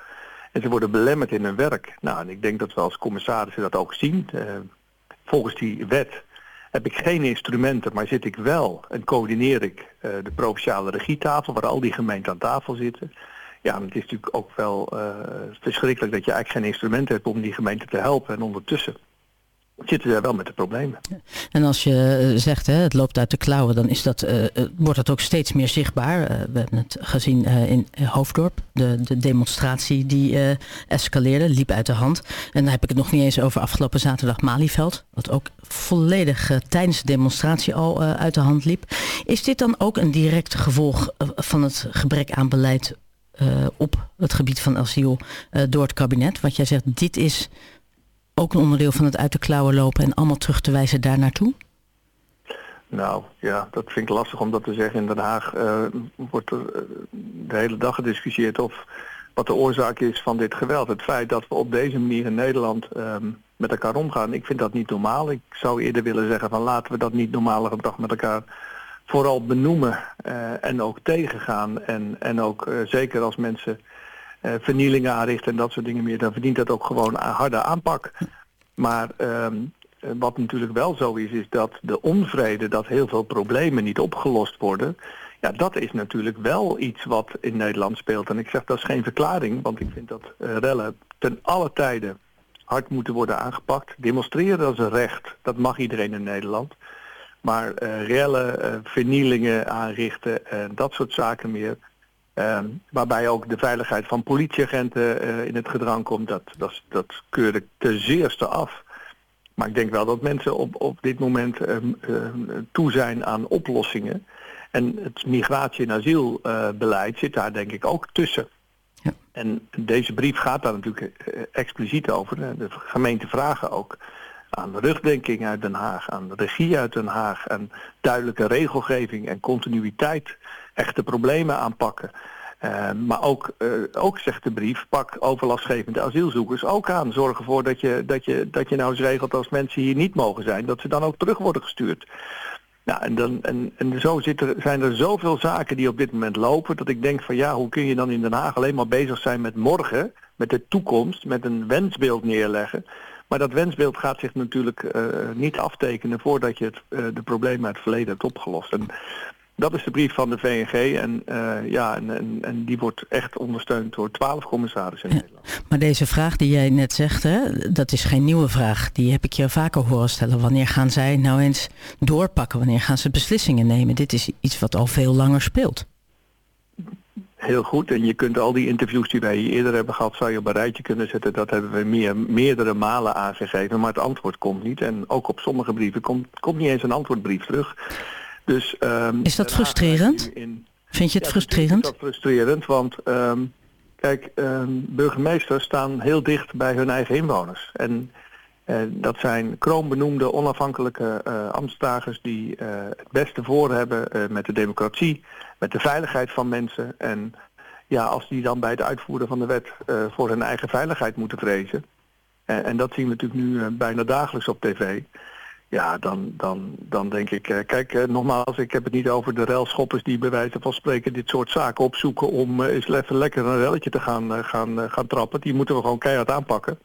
En ze worden belemmerd in hun werk. Nou, en ik denk dat we als commissarissen dat ook zien. Eh, volgens die wet heb ik geen instrumenten, maar zit ik wel en coördineer ik eh, de provinciale regietafel, waar al die gemeenten aan tafel zitten. Ja, het is natuurlijk ook wel eh, verschrikkelijk dat je eigenlijk geen instrumenten hebt om die gemeente te helpen. En ondertussen zitten ze wel met de problemen. En als je eh, zegt, hè, het loopt uit de klauwen, dan is dat, eh, eh, wordt dat ook steeds meer zichtbaar. We hebben het gezien in Hoofddorp, de, de demonstratie die escaleerde, liep uit de hand. En dan heb ik het nog niet eens over afgelopen zaterdag Malieveld, wat ook volledig tijdens de demonstratie al uit de hand liep. Is dit dan ook een direct gevolg van het gebrek aan beleid op het gebied van asiel door het kabinet? Wat jij zegt, dit is ook een onderdeel van het uit de klauwen lopen en allemaal terug te wijzen daar naartoe? Nou ja, dat vind ik lastig om dat te zeggen. In Den Haag eh, wordt er eh, de hele dag gediscussieerd of wat de oorzaak is van dit geweld. Het feit dat we op deze manier in Nederland ehm, met elkaar omgaan, ik vind dat niet normaal. Ik zou eerder willen zeggen van laten we dat niet normale gedrag met elkaar vooral benoemen eh, en ook tegengaan. En, en ook zeker als mensen vernielingen aanrichten en dat soort dingen meer, dan verdient dat ook gewoon een harde aanpak. Maar ehm, eh, wat natuurlijk wel zo is, is dat de onvrede, dat heel veel problemen niet opgelost worden. Ja, dat is natuurlijk wel iets wat in Nederland speelt. En ik zeg dat is geen verklaring, want ik vind dat eh, rellen ten alle tijden hard moeten worden aangepakt. Demonstreren dat is een recht, dat mag iedereen in Nederland. Maar eh, rellen, eh, vernielingen aanrichten en dat soort zaken meer. Eh, waarbij ook de veiligheid van politieagenten eh, in het gedrang komt, dat, dat, dat keur ik ten zeerste af. Maar ik denk wel dat mensen op, op dit moment ehm, ehm, toe zijn aan oplossingen. En het migratie- en asielbeleid zit daar denk ik ook tussen. En deze brief gaat daar natuurlijk eh, expliciet over. hè. De gemeenten vragen ook aan de rugdenking uit Den Haag, aan de regie uit Den Haag, en duidelijke regelgeving en continuïteit, echte problemen aanpakken. Eh, maar ook, eh, ook zegt de brief, pak overlastgevende asielzoekers ook aan. Zorg ervoor dat je, dat, je, dat je nou eens regelt als mensen hier niet mogen zijn, dat ze dan ook terug worden gestuurd. Nou, en, dan, en, en zo zit er, zijn er zoveel zaken die op dit moment lopen, dat ik denk van ja, hoe kun je dan in Den Haag alleen maar bezig zijn met morgen, met de toekomst, met een wensbeeld neerleggen. Maar dat wensbeeld gaat zich natuurlijk eh, niet aftekenen voordat je het, de problemen uit het verleden hebt opgelost. En dat is de brief van de VNG en, eh, ja, en, en, en die wordt echt ondersteund door twaalf commissarissen in Nederland. Maar deze vraag die jij net zegt, hè, dat is geen nieuwe vraag. Die heb ik je vaker horen stellen. Wanneer gaan zij nou eens doorpakken? Wanneer gaan ze beslissingen nemen? Dit is iets wat al veel langer speelt. Heel goed. En je kunt al die interviews die wij hier eerder hebben gehad, zou je op een rijtje kunnen zetten. Dat hebben we meer, meerdere malen aangegeven, maar het antwoord komt niet. En ook op sommige brieven komt, komt niet eens een antwoordbrief terug. Dus, ehm, Is dat frustrerend? in- Vind je het Ja, frustrerend? is dat frustrerend, want ehm, kijk, ehm, burgemeesters staan heel dicht bij hun eigen inwoners. En eh, dat zijn kroombenoemde onafhankelijke eh ambtsdragers die eh, het beste voor hebben met de democratie, met de veiligheid van mensen. En ja, als die dan bij het uitvoeren van de wet voor hun eigen veiligheid moeten vrezen. En, dat zien we natuurlijk nu bijna dagelijks op tv. Ja, dan, dan, dan denk ik, eh, kijk, eh, nogmaals, ik heb het niet over de railschoppers die bij wijze van spreken dit soort zaken opzoeken om eh, eens even lekker een relletje te gaan, gaan, gaan trappen. Die moeten we gewoon keihard aanpakken.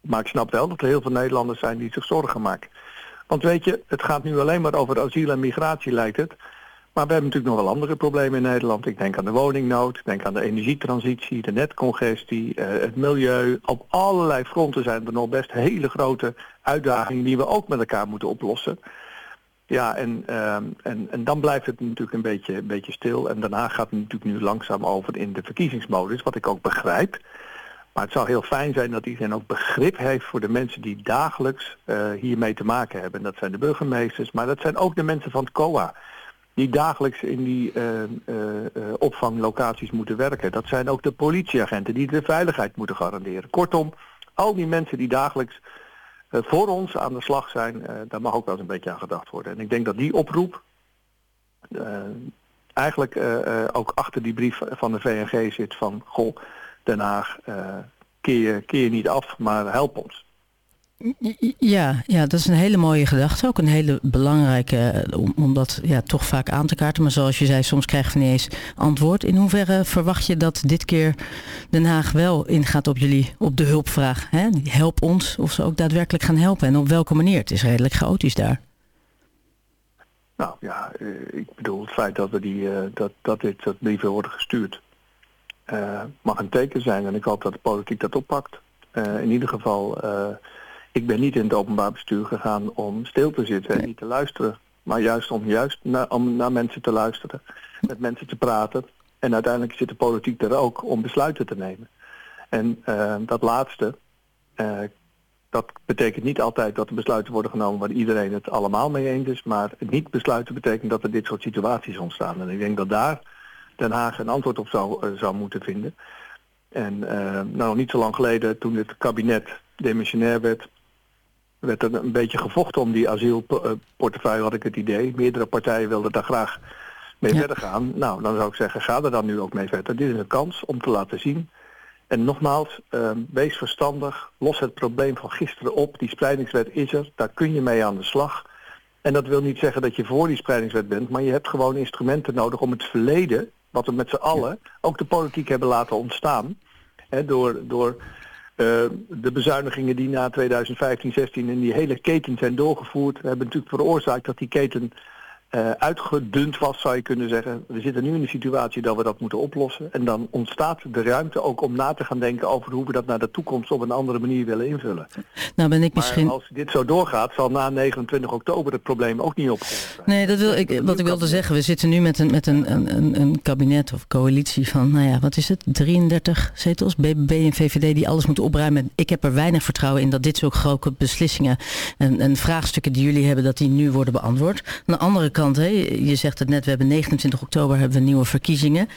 Maar ik snap wel dat er heel veel Nederlanders zijn die zich zorgen maken. Want weet je, het gaat nu alleen maar over asiel en migratie lijkt het. Maar we hebben natuurlijk nog wel andere problemen in Nederland. Ik denk aan de woningnood, ik denk aan de energietransitie, de netcongestie, eh, het milieu. Op allerlei fronten zijn er nog best hele grote uitdagingen die we ook met elkaar moeten oplossen. Ja, en, ehm, en, en dan blijft het natuurlijk een beetje, een beetje stil. En daarna gaat het natuurlijk nu langzaam over in de verkiezingsmodus, wat ik ook begrijp. Maar het zou heel fijn zijn dat iedereen ook begrip heeft voor de mensen die dagelijks eh, hiermee te maken hebben. En dat zijn de burgemeesters, maar dat zijn ook de mensen van het COA. Die dagelijks in die eh, eh, eh, opvanglocaties moeten werken. Dat zijn ook de politieagenten die de veiligheid moeten garanderen. Kortom, al die mensen die dagelijks voor ons aan de slag zijn, daar mag ook wel eens een beetje aan gedacht worden. En ik denk dat die oproep eigenlijk ook achter die brief van de VNG zit van, goh, Den Haag, keer, keer niet af, maar help ons. Ja, ja, dat is een hele mooie gedachte. Ook een hele belangrijke, eh, om, om dat ja, toch vaak aan te kaarten. Maar zoals je zei, soms krijgen we niet eens antwoord. In hoeverre verwacht je dat dit keer Den Haag wel ingaat op jullie, op de hulpvraag? Hè? Help ons, of ze ook daadwerkelijk gaan helpen. En op welke manier? Het is redelijk chaotisch daar. Nou ja, eh, ik bedoel het feit dat, we die, eh, dat, dat dit soort brieven worden gestuurd mag een teken zijn en ik hoop dat de politiek dat oppakt. In ieder geval, ik ben niet in het openbaar bestuur gegaan om stil te zitten en niet te luisteren. Maar juist om juist naar, om naar mensen te luisteren, met mensen te praten. En uiteindelijk zit de politiek er ook om besluiten te nemen. En eh, dat laatste, eh, dat betekent niet altijd dat er besluiten worden genomen waar iedereen het allemaal mee eens is. Maar niet besluiten betekent dat er dit soort situaties ontstaan. En ik denk dat daar Den Haag een antwoord op zou, eh, zou moeten vinden. En nou, niet zo lang geleden, toen het kabinet demissionair werd, werd er een beetje gevochten om die asielportefeuille, had ik het idee. Meerdere partijen wilden daar graag mee verder gaan. Nou, dan zou ik zeggen, ga er dan nu ook mee verder. Dit is een kans om te laten zien. En nogmaals, eh, wees verstandig, los het probleem van gisteren op. Die spreidingswet is er, daar kun je mee aan de slag. En dat wil niet zeggen dat je voor die spreidingswet bent, maar je hebt gewoon instrumenten nodig om het verleden, wat we met z'n allen, ook de politiek hebben laten ontstaan, hè, door, door eh, de bezuinigingen die na 2015, 16 in die hele keten zijn doorgevoerd, hebben natuurlijk veroorzaakt dat die keten eh, uitgedund was, zou je kunnen zeggen. We zitten nu in de situatie dat we dat moeten oplossen. En dan ontstaat de ruimte ook om na te gaan denken over hoe we dat naar de toekomst op een andere manier willen invullen. Nou ben ik Maar misschien... als dit zo doorgaat, zal na 29 oktober het probleem ook niet opgelost zijn. Nee, dat wil ik, wat ik wilde zeggen. We zitten nu met een, met een, een, een- een kabinet of coalitie van, nou ja, wat is het? 33 zetels, BBB en VVD die alles moeten opruimen. Ik heb er weinig vertrouwen in dat dit soort grote beslissingen en, en vraagstukken die jullie hebben, dat die nu worden beantwoord. Aan de andere kant, hè, je zegt het net, we hebben 29 oktober hebben we nieuwe verkiezingen.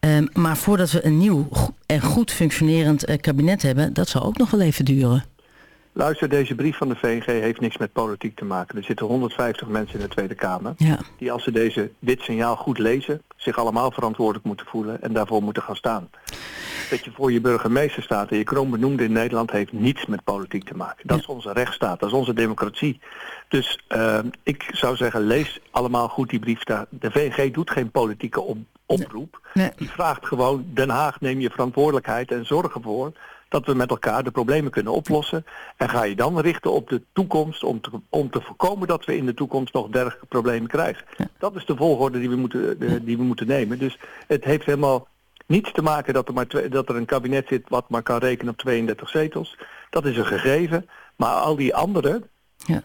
Ehm, maar voordat we een nieuw en goed functionerend eh, kabinet hebben, dat zal ook nog wel even duren. Luister, deze brief van de VNG heeft niks met politiek te maken. Er zitten 150 mensen in de Tweede Kamer. Ja. Die als ze deze, dit signaal goed lezen, zich allemaal verantwoordelijk moeten voelen en daarvoor moeten gaan staan. Dat je voor je burgemeester staat en je kroon benoemde in Nederland heeft niets met politiek te maken. Dat is onze rechtsstaat, dat is onze democratie. Dus eh, ik zou zeggen, lees allemaal goed die brief daar. De VNG doet geen politieke op- oproep. Die vraagt gewoon, Den Haag neem je verantwoordelijkheid en zorg ervoor dat we met elkaar de problemen kunnen oplossen. En ga je dan richten op de toekomst om te, om te voorkomen dat we in de toekomst nog dergelijke problemen krijgen. Dat is de volgorde die we moeten, die we moeten nemen. Dus het heeft helemaal niets te maken dat er, maar twee- dat er een kabinet zit wat maar kan rekenen op 32 zetels. Dat is een gegeven. Maar al die andere,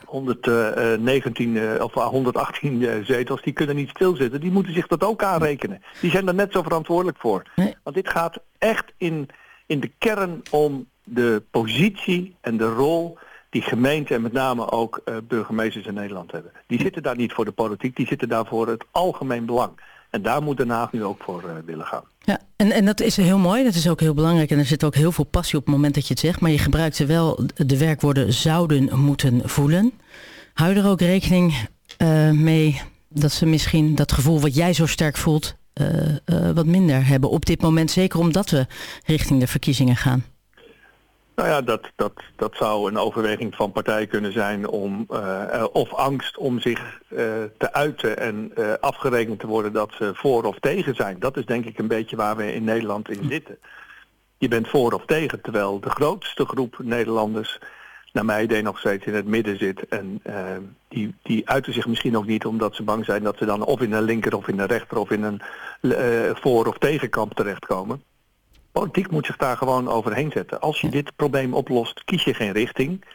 119 eh, of 118 eh, zetels, die kunnen niet stilzitten. Die moeten zich dat ook aanrekenen. Die zijn er net zo verantwoordelijk voor. Want dit gaat echt in, in de kern om de positie en de rol die gemeenten en met name ook eh, burgemeesters in Nederland hebben. Die zitten daar niet voor de politiek, die zitten daar voor het algemeen belang. En daar moet Den Haag nu ook voor eh, willen gaan. Ja, en, en dat is heel mooi, dat is ook heel belangrijk en er zit ook heel veel passie op het moment dat je het zegt, maar je gebruikt er wel de werkwoorden zouden moeten voelen. Hou er ook rekening eh, mee dat ze misschien dat gevoel wat jij zo sterk voelt wat minder hebben op dit moment. Zeker omdat we richting de verkiezingen gaan. Nou ja, dat, dat, dat zou een overweging van partijen kunnen zijn om, eh, eh, of angst om zich eh, te uiten en eh, afgerekend te worden dat ze voor of tegen zijn. Dat is denk ik een beetje waar we in Nederland in zitten. Je bent voor of tegen, terwijl de grootste groep Nederlanders naar mijn idee nog steeds in het midden zit. En eh, die, die uiten zich misschien ook niet omdat ze bang zijn dat ze dan of in een linker of in een rechter of in een eh, voor- of tegenkamp terechtkomen. Politiek moet zich daar gewoon overheen zetten. Als je dit probleem oplost, kies je geen richting.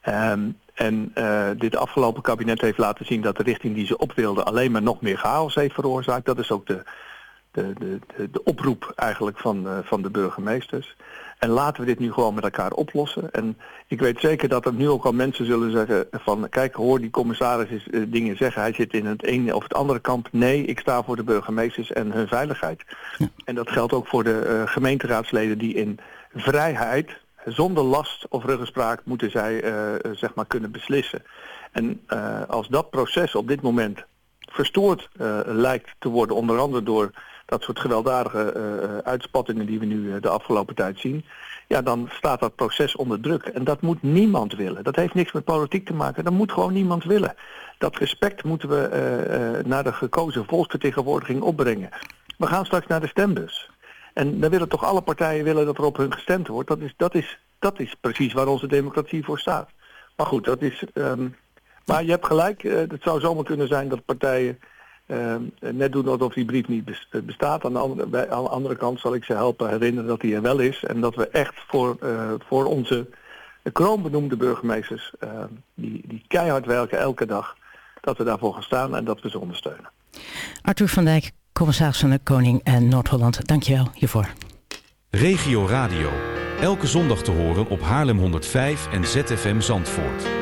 Ehm, en eh, dit afgelopen kabinet heeft laten zien dat de richting die ze op wilden alleen maar nog meer chaos heeft veroorzaakt. Dat is ook de, de, de, de, de oproep eigenlijk van, van de burgemeesters. En laten we dit nu gewoon met elkaar oplossen. En ik weet zeker dat er nu ook al mensen zullen zeggen van... kijk, hoor die commissaris is, eh, dingen zeggen. Hij zit in het ene of het andere kamp. Nee, ik sta voor de burgemeesters en hun veiligheid. En dat geldt ook voor de eh, gemeenteraadsleden die in vrijheid... zonder last of ruggespraak moeten zij eh, zeg maar kunnen beslissen. En als dat proces op dit moment verstoord lijkt te worden... onder andere door dat soort gewelddadige eh, uitspattingen die we nu eh, de afgelopen tijd zien, ja, dan staat dat proces onder druk. En dat moet niemand willen. Dat heeft niks met politiek te maken. Dat moet gewoon niemand willen. Dat respect moeten we eh, naar de gekozen volksvertegenwoordiging opbrengen. We gaan straks naar de stembus. En dan willen toch alle partijen willen dat er op hun gestemd wordt. Dat is, dat is, dat is precies waar onze democratie voor staat. Maar goed, dat is... ehm, maar je hebt gelijk, eh, het zou zomaar kunnen zijn dat partijen net doen alsof die brief niet eh, bestaat. Aan de, andere, bij, aan de andere kant zal ik ze helpen herinneren dat die er wel is. En dat we echt voor, eh, voor onze kroonbenoemde burgemeesters, eh, die, die keihard werken elke dag, dat we daarvoor gaan staan en dat we ze ondersteunen. Arthur van Dijk, commissaris van de Koning en Noord-Holland. Dankjewel hiervoor. Regio Radio. Elke zondag te horen op Haarlem 105 en ZFM Zandvoort.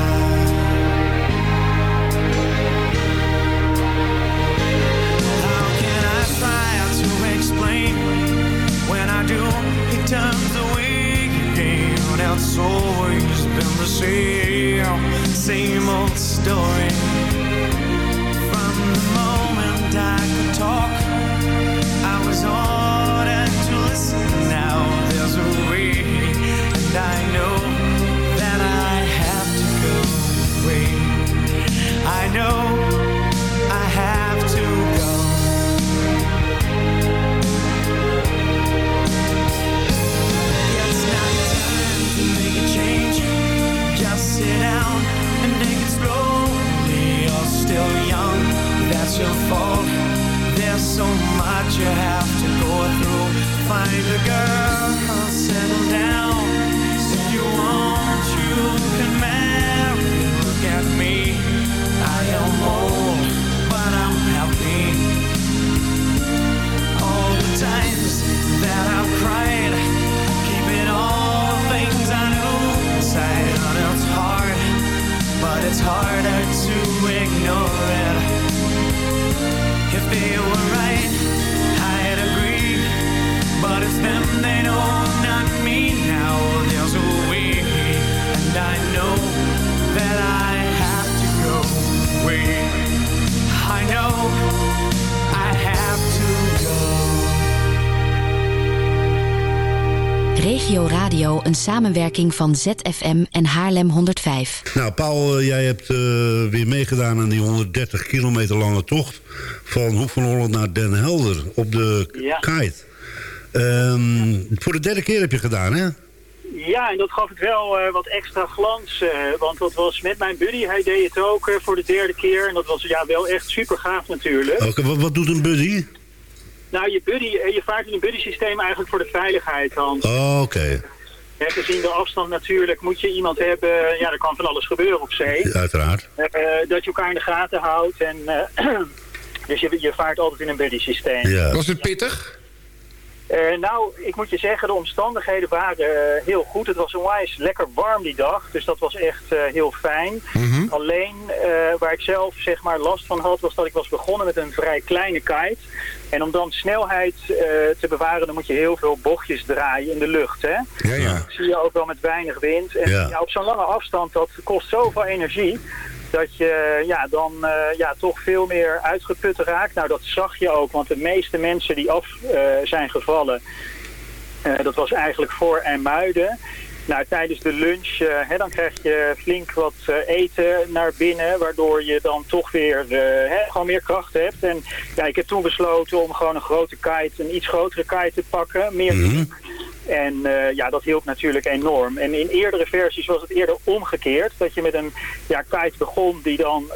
It turns away again. It's always been the same, same old story. From the moment I could talk, I was ordered to listen. Now there's a way, and I know sit down and take it slowly. You're still young, that's your fault. There's so much you have to go through. Find a girl, settle down. Harder to ignore it. If they were Regio Radio, een samenwerking van ZFM en Haarlem 105. Nou, Paul, eh, jij hebt eh, weer meegedaan aan die 130 kilometer lange tocht... van Hoek van Holland naar Den Helder op de Ja. kite. Ehm, voor de derde keer heb je gedaan, hè? Ja, en dat gaf het wel eh, wat extra glans. eh, want dat was met mijn buddy. Hij deed het ook voor de derde keer. En dat was ja, wel echt super gaaf natuurlijk. Oké, wat, wat doet een buddy? Nou, je, buddy, eh, je vaart in een buddy systeem eigenlijk voor de veiligheid, Hans. Oh, oké. Gezien de afstand natuurlijk moet je iemand hebben... Ja, er kan van alles gebeuren op zee. Uiteraard. Eh, dat je elkaar in de gaten houdt. En, eh, dus je, je vaart altijd in een buddy systeem. Was het pittig? Eh, nou, ik moet je zeggen, de omstandigheden waren heel goed. Het was onwijs lekker warm die dag, dus dat was echt eh, heel fijn. Alleen eh, waar ik zelf zeg maar last van had, was dat ik was begonnen met een vrij kleine kite. En om dan snelheid eh, te bewaren, dan moet je heel veel bochtjes draaien in de lucht. Hè? Ja, ja. Dat zie je ook wel met weinig wind. En Ja. op zo'n lange afstand, dat kost zoveel energie dat je ja, dan eh, ja, toch veel meer uitgeput raakt. Nou, dat zag je ook, want de meeste mensen die af eh, zijn gevallen, dat was eigenlijk voor IJmuiden. Nou, tijdens de lunch, eh, hè, dan krijg je flink wat eh, eten naar binnen, waardoor je dan toch weer eh, hè, gewoon meer kracht hebt. En ja, ik heb toen besloten om gewoon een grote kite, een iets grotere kite te pakken, meer en eh, ja, dat hielp natuurlijk enorm. En in eerdere versies was het eerder omgekeerd. Dat je met een ja, kite begon die dan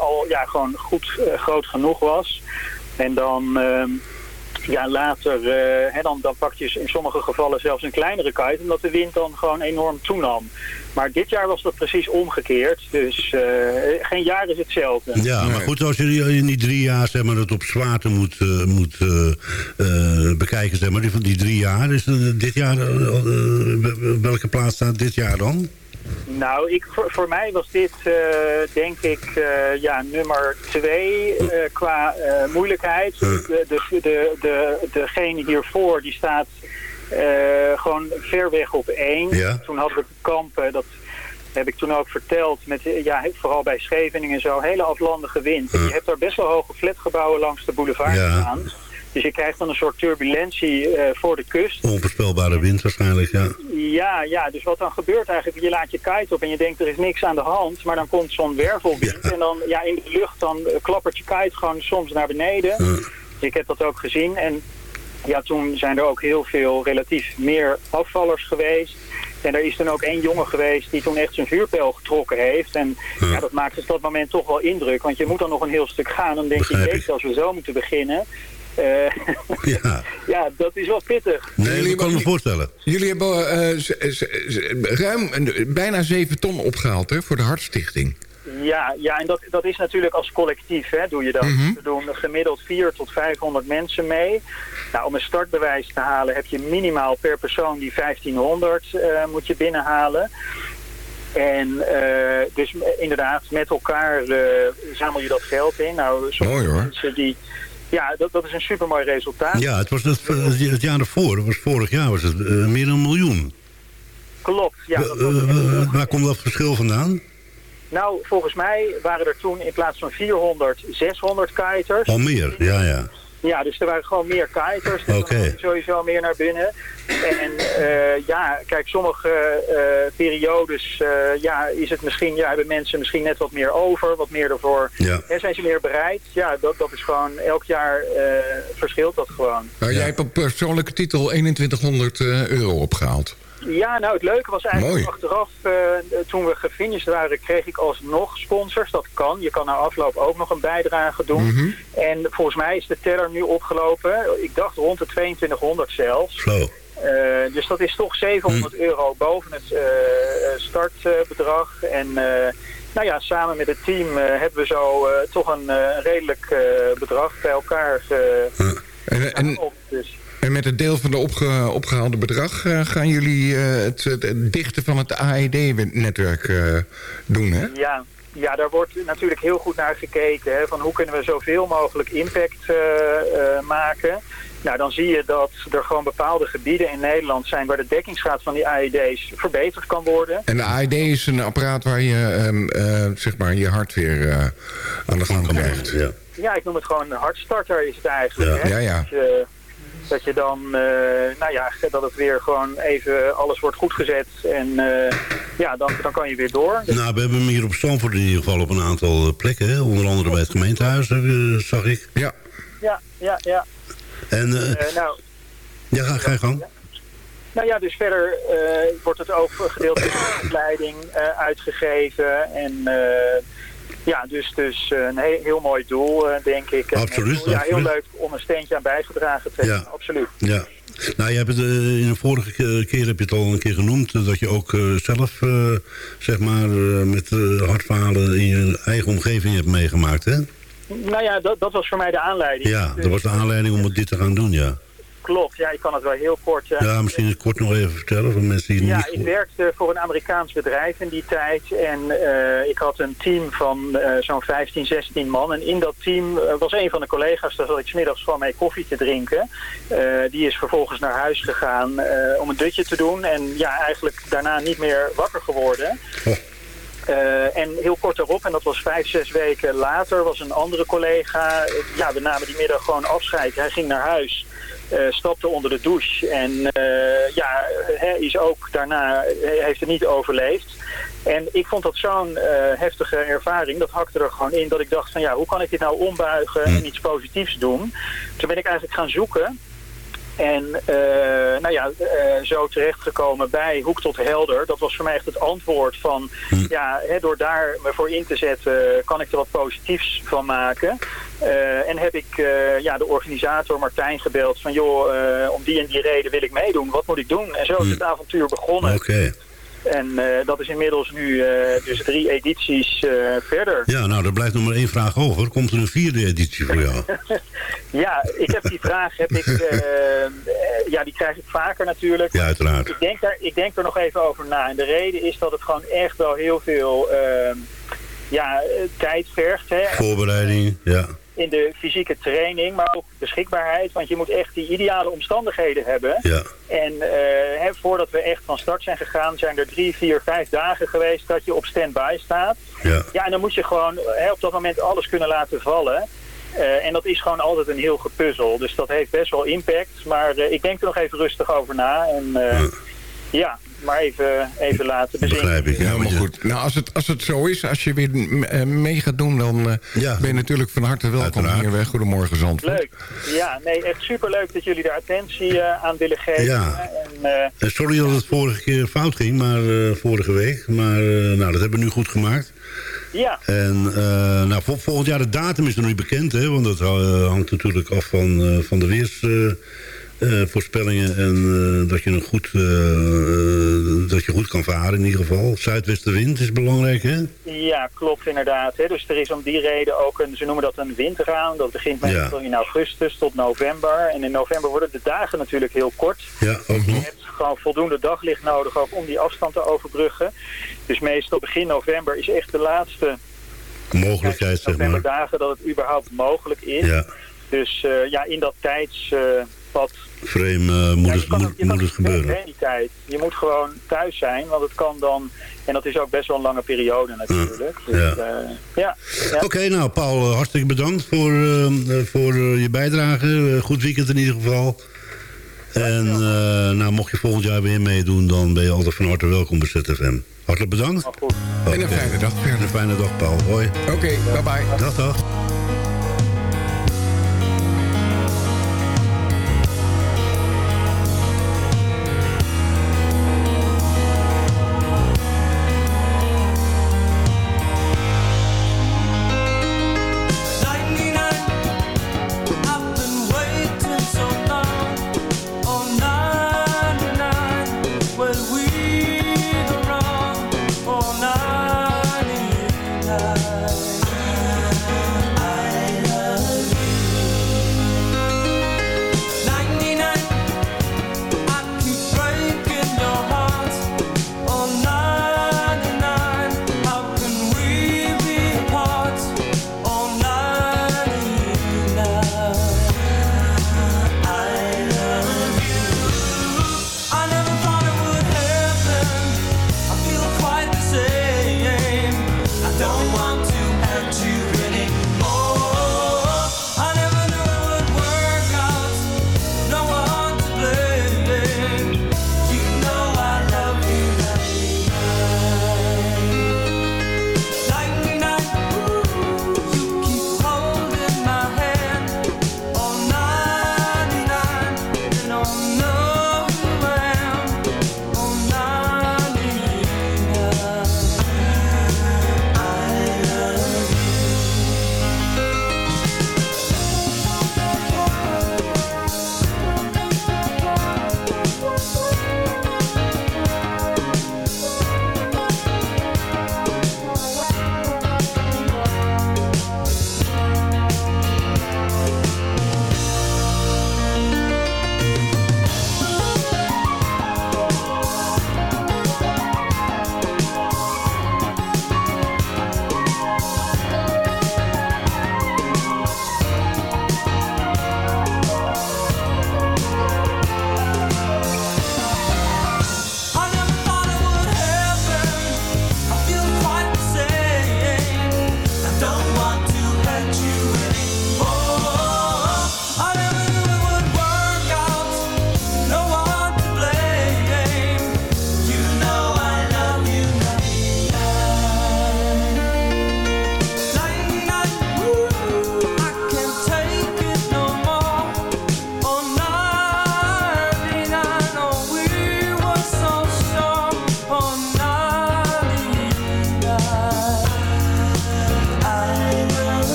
al ja, gewoon goed groot genoeg was. En dan ja, later eh, hè, dan, dan pak je in sommige gevallen zelfs een kleinere kite. Omdat de wind dan gewoon enorm toenam. Maar dit jaar was dat precies omgekeerd. Dus eh, geen jaar is hetzelfde. Ja, maar goed, als je in die drie jaar zeg maar, het op zwaarte moet, eh, moet eh, eh, bekijken, zeg maar, die, van die drie jaar, is dit jaar, welke plaats staat dit jaar dan? Nou, ik, voor, voor mij was dit eh, denk ik eh, ja, nummer twee eh, qua moeilijkheid. De, de, de, de, degene hiervoor die staat gewoon ver weg op één. Ja. Toen hadden we kampen, dat heb ik toen ook verteld, met, ja, vooral bij Scheveningen en zo, hele aflandige wind. En je hebt daar best wel hoge flatgebouwen langs de boulevard Ja. Dus je krijgt dan een soort turbulentie eh, voor de kust. Onvoorspelbare wind waarschijnlijk, ja. Ja, ja, dus wat dan gebeurt eigenlijk, je laat je kite op en je denkt er is niks aan de hand, maar dan komt zo'n wervelwind en dan ja, in de lucht dan eh, klappert je kite gewoon soms naar beneden. Ik heb dat ook gezien en ja, toen zijn er ook heel veel relatief meer afvallers geweest. En er is toen ook één jongen geweest die toen echt zijn vuurpijl getrokken heeft. En ja, dat maakt op dat moment toch wel indruk. Want je moet dan nog een heel stuk gaan. Dan denk je, jezus, als we zo moeten beginnen. Eh, Ja, ja, dat is wel pittig. nee, kan ik me voorstellen. Jullie hebben eh, ruim bijna 7 ton opgehaald hè, voor de Hartstichting. Ja, ja en dat, dat is natuurlijk als collectief, hè, doe je dat. Mhm. We doen gemiddeld 4 tot 500 mensen mee. Nou, om een startbewijs te halen heb je minimaal per persoon die 1500 eh, moet je binnenhalen. En eh, dus inderdaad, met elkaar eh, zamel je dat geld in. Nou, sommige Mooi, hoor. mensen die... Ja, dat, dat is een supermooi resultaat. Ja, het was het, het jaar ervoor, was vorig jaar, was het eh, meer dan een miljoen. Klopt, ja. dat Eh, was waar komt dat verschil vandaan? Nou, volgens mij waren er toen in plaats van 400, 600 kiters. Al meer, ja, ja. Ja, dus er waren gewoon meer kiters. Dus kwam sowieso meer naar binnen. En eh, ja, kijk, sommige eh, periodes eh, ja, is het misschien, ja, hebben mensen misschien net wat meer over, wat meer ervoor. Ja. En zijn ze meer bereid? Ja, dat, dat is gewoon, elk jaar eh, verschilt dat gewoon. Nou, Jij hebt op persoonlijke titel 2100 eh, euro opgehaald. Ja, nou het leuke was eigenlijk Mooi. achteraf, eh, toen we gefinished waren, kreeg ik alsnog sponsors. Dat kan. Je kan na afloop ook nog een bijdrage doen. Mhm. En volgens mij is de teller nu opgelopen. Ik dacht rond de 2200 zelfs. Eh, dus dat is toch 700 Hm. euro boven het eh, startbedrag. en nou ja, samen met het team hebben we zo toch een redelijk bedrag bij elkaar En, en, op. Dus. En met het deel van de opge- opgehaalde bedrag eh, gaan jullie eh, het, het dichten van het AED-netwerk eh, doen, hè? Ja, ja, daar wordt natuurlijk heel goed naar gekeken. Hè, van hoe kunnen we zoveel mogelijk impact eh, eh, maken. Nou, dan zie je dat er gewoon bepaalde gebieden in Nederland zijn... waar de dekkingsgraad van die AED's verbeterd kan worden. En de AED is een apparaat waar je ehm, eh, zeg maar je hart weer eh, aan de gang krijgt. Ja. Ja, ik noem het gewoon een hartstarter is het eigenlijk. Ja. Hè? Ja, ja. Je, dat je dan, eh, nou ja, dat het weer gewoon even alles wordt goedgezet. En eh, ja, dan, dan kan je weer door. Dus- Nou, we hebben hem hier op Stamford in ieder geval op een aantal eh, plekken. Hè? Onder andere bij het gemeentehuis, eh, zag ik. Ja. Ja, ja, ja. En, nou, Ja, ga, ga je gang. Nou ja, dus verder eh, wordt het ook gedeeltelijk van de opleiding eh, uitgegeven. En eh, ja, dus, dus een heel, heel mooi doel, eh, denk ik. En, Absoluut, eh, Ja, heel leuk om een steentje aan bijgedragen te hebben. Ja. Absoluut. Ja. Nou, je hebt het, eh, in de vorige ke- keer heb je het al een keer genoemd... eh, dat je ook eh, zelf, eh, zeg maar, eh, met eh, hartfalen in je eigen omgeving hebt meegemaakt, hè? Nou ja, dat, dat was voor mij de aanleiding. Ja, dat was de aanleiding om dit te gaan doen, ja. Klopt, ja, ik kan het wel heel kort... Ja, misschien kort nog even vertellen voor mensen die het Ja, niet ik werkte voor een Amerikaans bedrijf in die tijd. En eh, ik had een team van eh, zo'n 15, 16 man. En in dat team eh, was een van de collega's, daar zat ik 's middags van mee koffie te drinken. Die is vervolgens naar huis gegaan om een dutje te doen. En ja, eigenlijk daarna niet meer wakker geworden. Eh, en heel kort daarop, en dat was vijf, zes weken later, was een andere collega. ja, we namen die middag gewoon afscheid. Hij ging naar huis, stapte onder de douche. En eh, ja, hij is ook daarna, hij heeft het niet overleefd. En ik vond dat zo'n eh, heftige ervaring, dat hakte er gewoon in, dat ik dacht van ja, hoe kan ik dit nou ombuigen en iets positiefs doen? Toen ben ik eigenlijk gaan zoeken. En eh, nou ja, eh, zo terechtgekomen bij Hoek tot Helder. Dat was voor mij echt het antwoord van... ja, hè, door daar me voor in te zetten kan ik er wat positiefs van maken. Eh, en heb ik eh, ja, de organisator Martijn gebeld van... joh, eh, om die en die reden wil ik meedoen. Wat moet ik doen? En zo is het avontuur begonnen. Oké. En dat is inmiddels nu dus drie edities verder. Ja, nou, er blijft nog maar één vraag over. Komt er een vierde editie voor jou? Ja, ik heb die vraag, heb ik, ja, die krijg ik vaker natuurlijk. Ja, uiteraard. Ik denk, daar, ik denk er nog even over na. En de reden is dat het gewoon echt wel heel veel eh, ja, tijd vergt. Hè? Voorbereiding, ja. In de fysieke training, maar ook beschikbaarheid. Want je moet echt die ideale omstandigheden hebben. Ja. En eh, hè, voordat we echt van start zijn gegaan, zijn er drie, vier, vijf dagen geweest dat je op stand-by staat. Ja. Ja, en dan moet je gewoon hè, op dat moment alles kunnen laten vallen. Eh, en dat is gewoon altijd een heel gepuzzel. Dus dat heeft best wel impact. Maar eh, ik denk er nog even rustig over na. En eh, ja, maar even, even laten bezinken. Begrijp ik, ja. Je- goed. Nou, als het, als het zo is, als je weer eh, mee gaat doen... dan eh, ben je natuurlijk van harte welkom Uiteraard. hier bij Goedemorgen Zandvoort. Leuk. Ja, nee, echt superleuk dat jullie daar attentie eh, aan willen geven. Ja. En, Sorry dat het vorige keer fout ging, maar eh, vorige week. Maar eh, nou, dat hebben we nu goed gemaakt. ja, En eh, nou, vol- volgend jaar de datum is nog niet bekend, hè, want dat hangt natuurlijk af van, eh, van de weersvoorspellingen. en eh, dat, je een goed, eh, eh, dat je goed kan varen in ieder geval. Zuidwestenwind is belangrijk, hè? ja, klopt inderdaad. Hè. Dus er is om die reden ook een, ze noemen dat een windround. Dat begint meestal in augustus tot november. En in november worden de dagen natuurlijk heel kort. Ja, ook Je nog. hebt gewoon voldoende daglicht nodig ook om die afstand te overbruggen. Dus meestal begin november is echt de laatste Mogelijkheid, zeg maar. novemberdagen dat het überhaupt mogelijk is. Ja, Dus eh, ja, in dat tijdspad frame eh, moet, Ja, het, kan moet, moet het gebeuren. hè, die tijd. Je moet gewoon thuis zijn, want het kan dan... En dat is ook best wel een lange periode natuurlijk. Dus, ja. eh, ja. ja. Oké, nou Paul, eh, hartstikke bedankt voor, voor je bijdrage. Goed weekend in ieder geval. En eh, nou, mocht je volgend jaar weer meedoen, dan ben je altijd van harte welkom bij ZFM. Hartelijk bedankt. goed. En een fijne dag verder. Een fijne dag, Paul. Hoi. Oké, bye bye. Dag, dag.